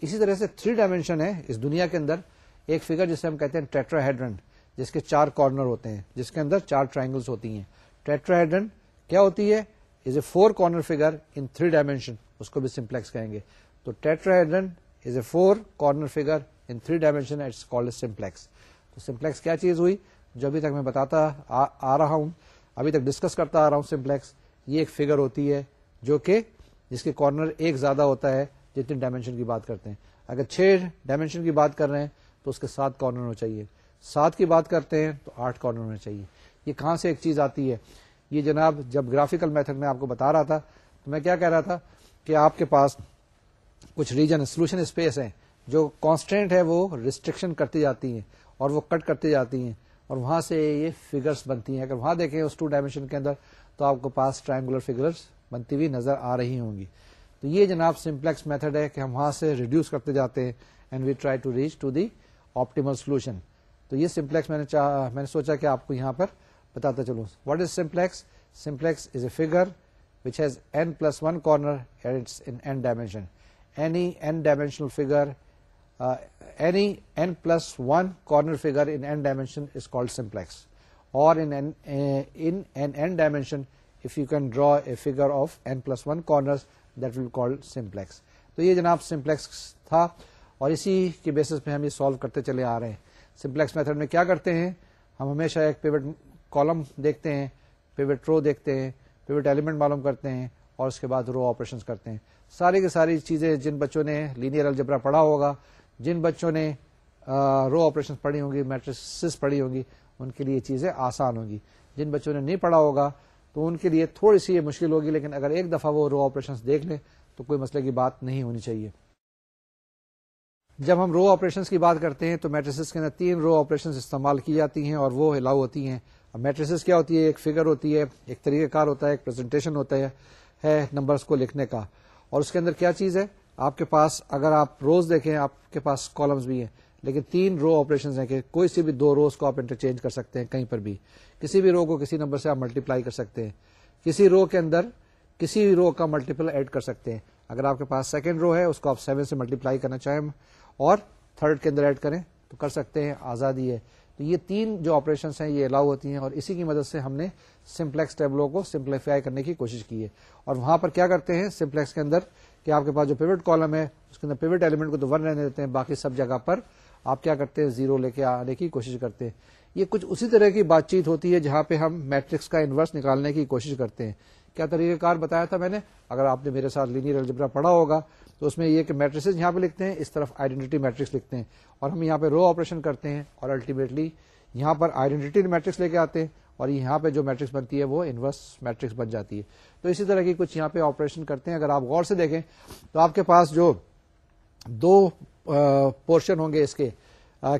اسی طرح سے تھری ڈائمینشن ہے اس دنیا کے اندر۔ ایک فگر جسے ہم کہتے ہیں ٹیٹرا ہیڈرن جس کے چار کارنر ہوتے ہیں جس کے اندر چار ٹرائنگلس ہوتی ہیں۔ ٹیٹرا ہیڈرن کیا ہوتی ہے؟ Is a four corner figure in three dimension اس کو بھی سمپلیکس کہیں گے۔ تو tetrahedron is a four corner figure in three dimension it's called simplex تو سمپلیکس کیا چیز ہوئی؟ جو ابھی تک میں بتاتا آ, آ رہا ہوں ابھی تک ڈسکس کرتا آ رہا ہوں سمپلیکس یہ ایک فگر ہوتی ہے جو کہ جس کے کارنر ایک زیادہ ہوتا ہے جتنی ڈائمینشن کی بات کرتے ہیں۔ اگر چھ ڈائمینشن کی بات کر رہے ہیں، تو اس کے سات کارنر ہونا چاہیے۔ سات کی بات کرتے ہیں، تو آٹھ کارنر ہونا چاہیے۔ یہ کہاں سے ایک چیز آتی ہے؟ یہ جناب، جب گرافیکل میتھڈ میں آپ کو بتا رہا تھا، تو میں کیا کہہ رہا تھا کہ آپ کے پاس کچھ ریجن سولوشن اسپیس ہیں۔ جو کانسٹینٹ ہے، وہ ریسٹرکشن کرتی جاتی ہیں اور وہ کٹ کرتی جاتی ہیں۔ اور وہاں سے یہ فگرس بنتی ہیں۔ اگر وہاں دیکھیں اس ٹو ڈائمینشن کے اندر، تو آپ کو پاس ٹرائنگولر فگرس بنتی ہوئی نظر آ رہی ہوں گی۔ تو یہ جناب سمپلیکس میتھڈ ہے کہ ہم وہاں سے ریڈیوس کرتے جاتے ہیں and we try to reach to the optimal solution تو یہ سمپلیکس میں نے میں نے سوچا کہ آپ کو یہاں پر بتاتا چلوں۔ What is simplex simplex is a figure which has N plus one corner N dimension any N dimensional figure any N plus one corner figure in N dimension is called simplex اور in N dimension if you can draw a figure of N plus one corner that will called simplex تو یہ جناب simplex تھا اور اسی کے basis پہ ہم یہ سالو کرتے چلے آ رہے ہیں۔ سمپلیکس میتھڈ میں کیا کرتے ہیں؟ ہم ہمیشہ ایک پیوٹ کالم دیکھتے ہیں پیوٹ رو دیکھتے ہیں پیوٹ ایلیمنٹ معلوم کرتے ہیں اور اس کے بعد رو آپریشن کرتے ہیں۔ ساری کی ساری چیزیں جن بچوں نے لینئر الجبرا پڑھا ہوگا، جن بچوں نے رو آپریشن پڑھی ہوں گی میٹرس پڑھی ہوں گی، ان کے لیے چیزیں آسان ہوں گی۔ جن بچوں نے نہیں پڑھا ہوگا تو ان کے لیے تھوڑی سی یہ مشکل ہوگی، لیکن اگر ایک دفعہ وہ رو آپریشن دیکھ لیں تو کوئی مسئلے کی بات نہیں ہونی چاہیے۔ جب ہم رو آپریشن کی بات کرتے ہیں، تو میٹریسز کے اندر تین رو آپریشن استعمال کی جاتی ہیں اور وہ الاؤ ہوتی ہیں۔ میٹریسز کیا ہوتی ہے؟ ایک فگر ہوتی ہے، ایک طریقہ کار ہوتا ہے، ایک پریزنٹیشن ہوتا ہے نمبرس کو لکھنے کا۔ اور اس کے اندر کیا چیز ہے؟ آپ کے پاس اگر آپ روز دیکھیں، آپ کے پاس کالمز بھی ہیں۔ لیکن تین رو آپریشن ہیں کہ کوئی سی بھی دو روز کو آپ انٹرچینج کر سکتے ہیں کہیں پر بھی۔ کسی بھی رو کو کسی نمبر سے آپ ملٹیپلائی کر سکتے ہیں۔ کسی رو کے اندر کسی بھی رو کا ملٹیپل ایڈ کر سکتے ہیں۔ اگر آپ کے پاس سیکنڈ رو ہے، اس کو آپ سیون سے ملٹیپلائی کرنا چاہیں اور تھرڈ کے اندر ایڈ کریں تو کر سکتے ہیں، آزادی ہے۔ تو یہ تین جو آپریشن ہیں، یہ الاؤ ہوتی ہیں اور اسی کی مدد سے ہم نے سمپلیکس ٹیبلو کو سمپلیفائی کرنے کی کوشش کی ہے۔ اور وہاں پر کیا کرتے ہیں؟ سمپلیکس کے اندر کہ آپ کے پاس جو پیوٹ کالم ہے، اس کے اندر پیوٹ ایلیمنٹ کو تو ون رہنے دیتے ہیں، باقی سب جگہ پر آپ کیا کرتے ہیں؟ زیرو لے کے آنے کی کوشش کرتے ہیں۔ یہ کچھ اسی طرح کی بات چیت ہوتی ہے جہاں پہ ہم میٹرکس کا انورس نکالنے کی کوشش کرتے ہیں۔ کیا طریقہ کار بتایا تھا میں نے؟ اگر آپ نے میرے ساتھ لینئر الجبرا پڑھا ہوگا تو اس میں یہ کہ میٹرس یہاں پہ لکھتے ہیں، اس طرف آئیڈینٹی میٹرکس لکھتے ہیں۔ اور ہم یہاں پہ رو آپریشن کرتے ہیں اور الٹیمیٹلی یہاں پر آئیڈینٹی میٹرکس لے کے آتے ہیں اور یہاں پہ جو میٹرکس بنتی ہے وہ انورس میٹرکس بن جاتی ہے۔ تو اسی طرح کی کچھ یہاں پہ آپریشن کرتے ہیں۔ اگر آپ غور سے دیکھیں تو آپ کے پاس جو دو پورشن ہوں گے اس کے۔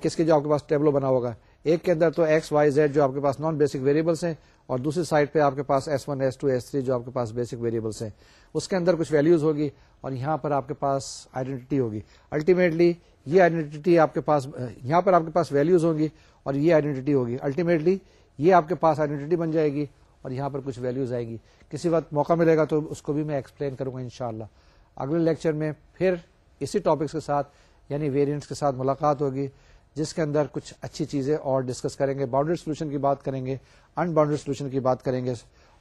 کس کے جو آپ کے پاس ٹیبلو بنا ہوگا۔ ایک کے اندر تو ایکس، وائی، زیڈ جو آپ کے پاس نان بیسک ویریبلس ہیں، اور دوسری سائڈ پہ آپ کے پاس S one, S two, S three جو آپ کے پاس بیسک ویریبلس ہیں۔ اس کے اندر کچھ ویلوز ہوگی، اور یہاں پر آپ کے پاس آئیڈینٹی ہوگی۔ الٹیمیٹلی یہ آئیڈینٹی آپ کے پاس، یہاں پر آپ کے پاس ویلوز ہوں گی، اور یہ آئیڈینٹی ہوگی۔ الٹیمیٹلی یہ آپ کے پاس آئیڈینٹی بن جائے گی، اور یہاں پر کچھ ویلوز آئے گی۔ کسی وقت موقع ملے گا تو اس کو بھی میں ایکسپلین کروں گا انشاءاللہ۔ اگلے لیکچر میں پھر اسی ٹاپکس کے ساتھ یعنی ویریئنٹس کے ساتھ ملاقات ہوگی، جس کے اندر کچھ اچھی چیزیں اور ڈسکس کریں گے باؤنڈری سولوشن کی بات کریں گے ان باؤنڈری سولوشن کی بات کریں گے،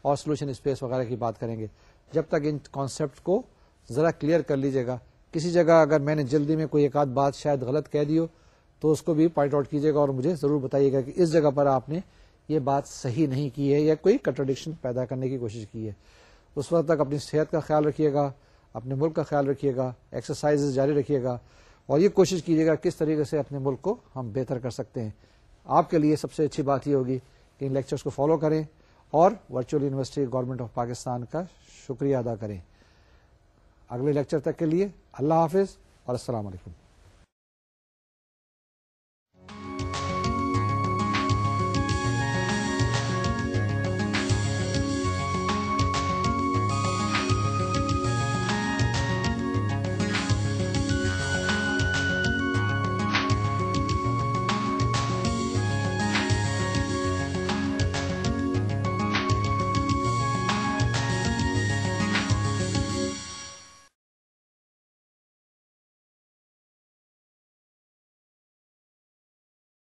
اور سولوشن اسپیس وغیرہ کی بات کریں گے۔ جب تک ان کانسیپٹ کو ذرا کلیئر کر لیجیے گا، کسی جگہ اگر میں نے جلدی میں کوئی ایک آدھ بات شاید غلط کہہ دی ہو، تو اس کو بھی پوائنٹ آؤٹ کیجیے گا اور مجھے ضرور بتائیے گا کہ اس جگہ پر آپ نے یہ بات صحیح نہیں کی ہے یا کوئی کنٹروڈکشن پیدا کرنے کی کوشش کی ہے۔ اس وقت تک اپنی صحت کا خیال رکھیے گا، اپنے ملک کا خیال رکھیے گا ایکسرسائز جاری رکھیے گا اور یہ کوشش کیجیے گا کس طریقے سے اپنے ملک کو ہم بہتر کر سکتے ہیں۔ آپ کے لیے سب سے اچھی بات یہ ہوگی کہ ان لیکچرز کو فالو کریں اور virtual university government of Pakistan کا شکریہ ادا کریں۔ اگلے لیکچر تک کے لیے اللہ حافظ اور السلام علیکم۔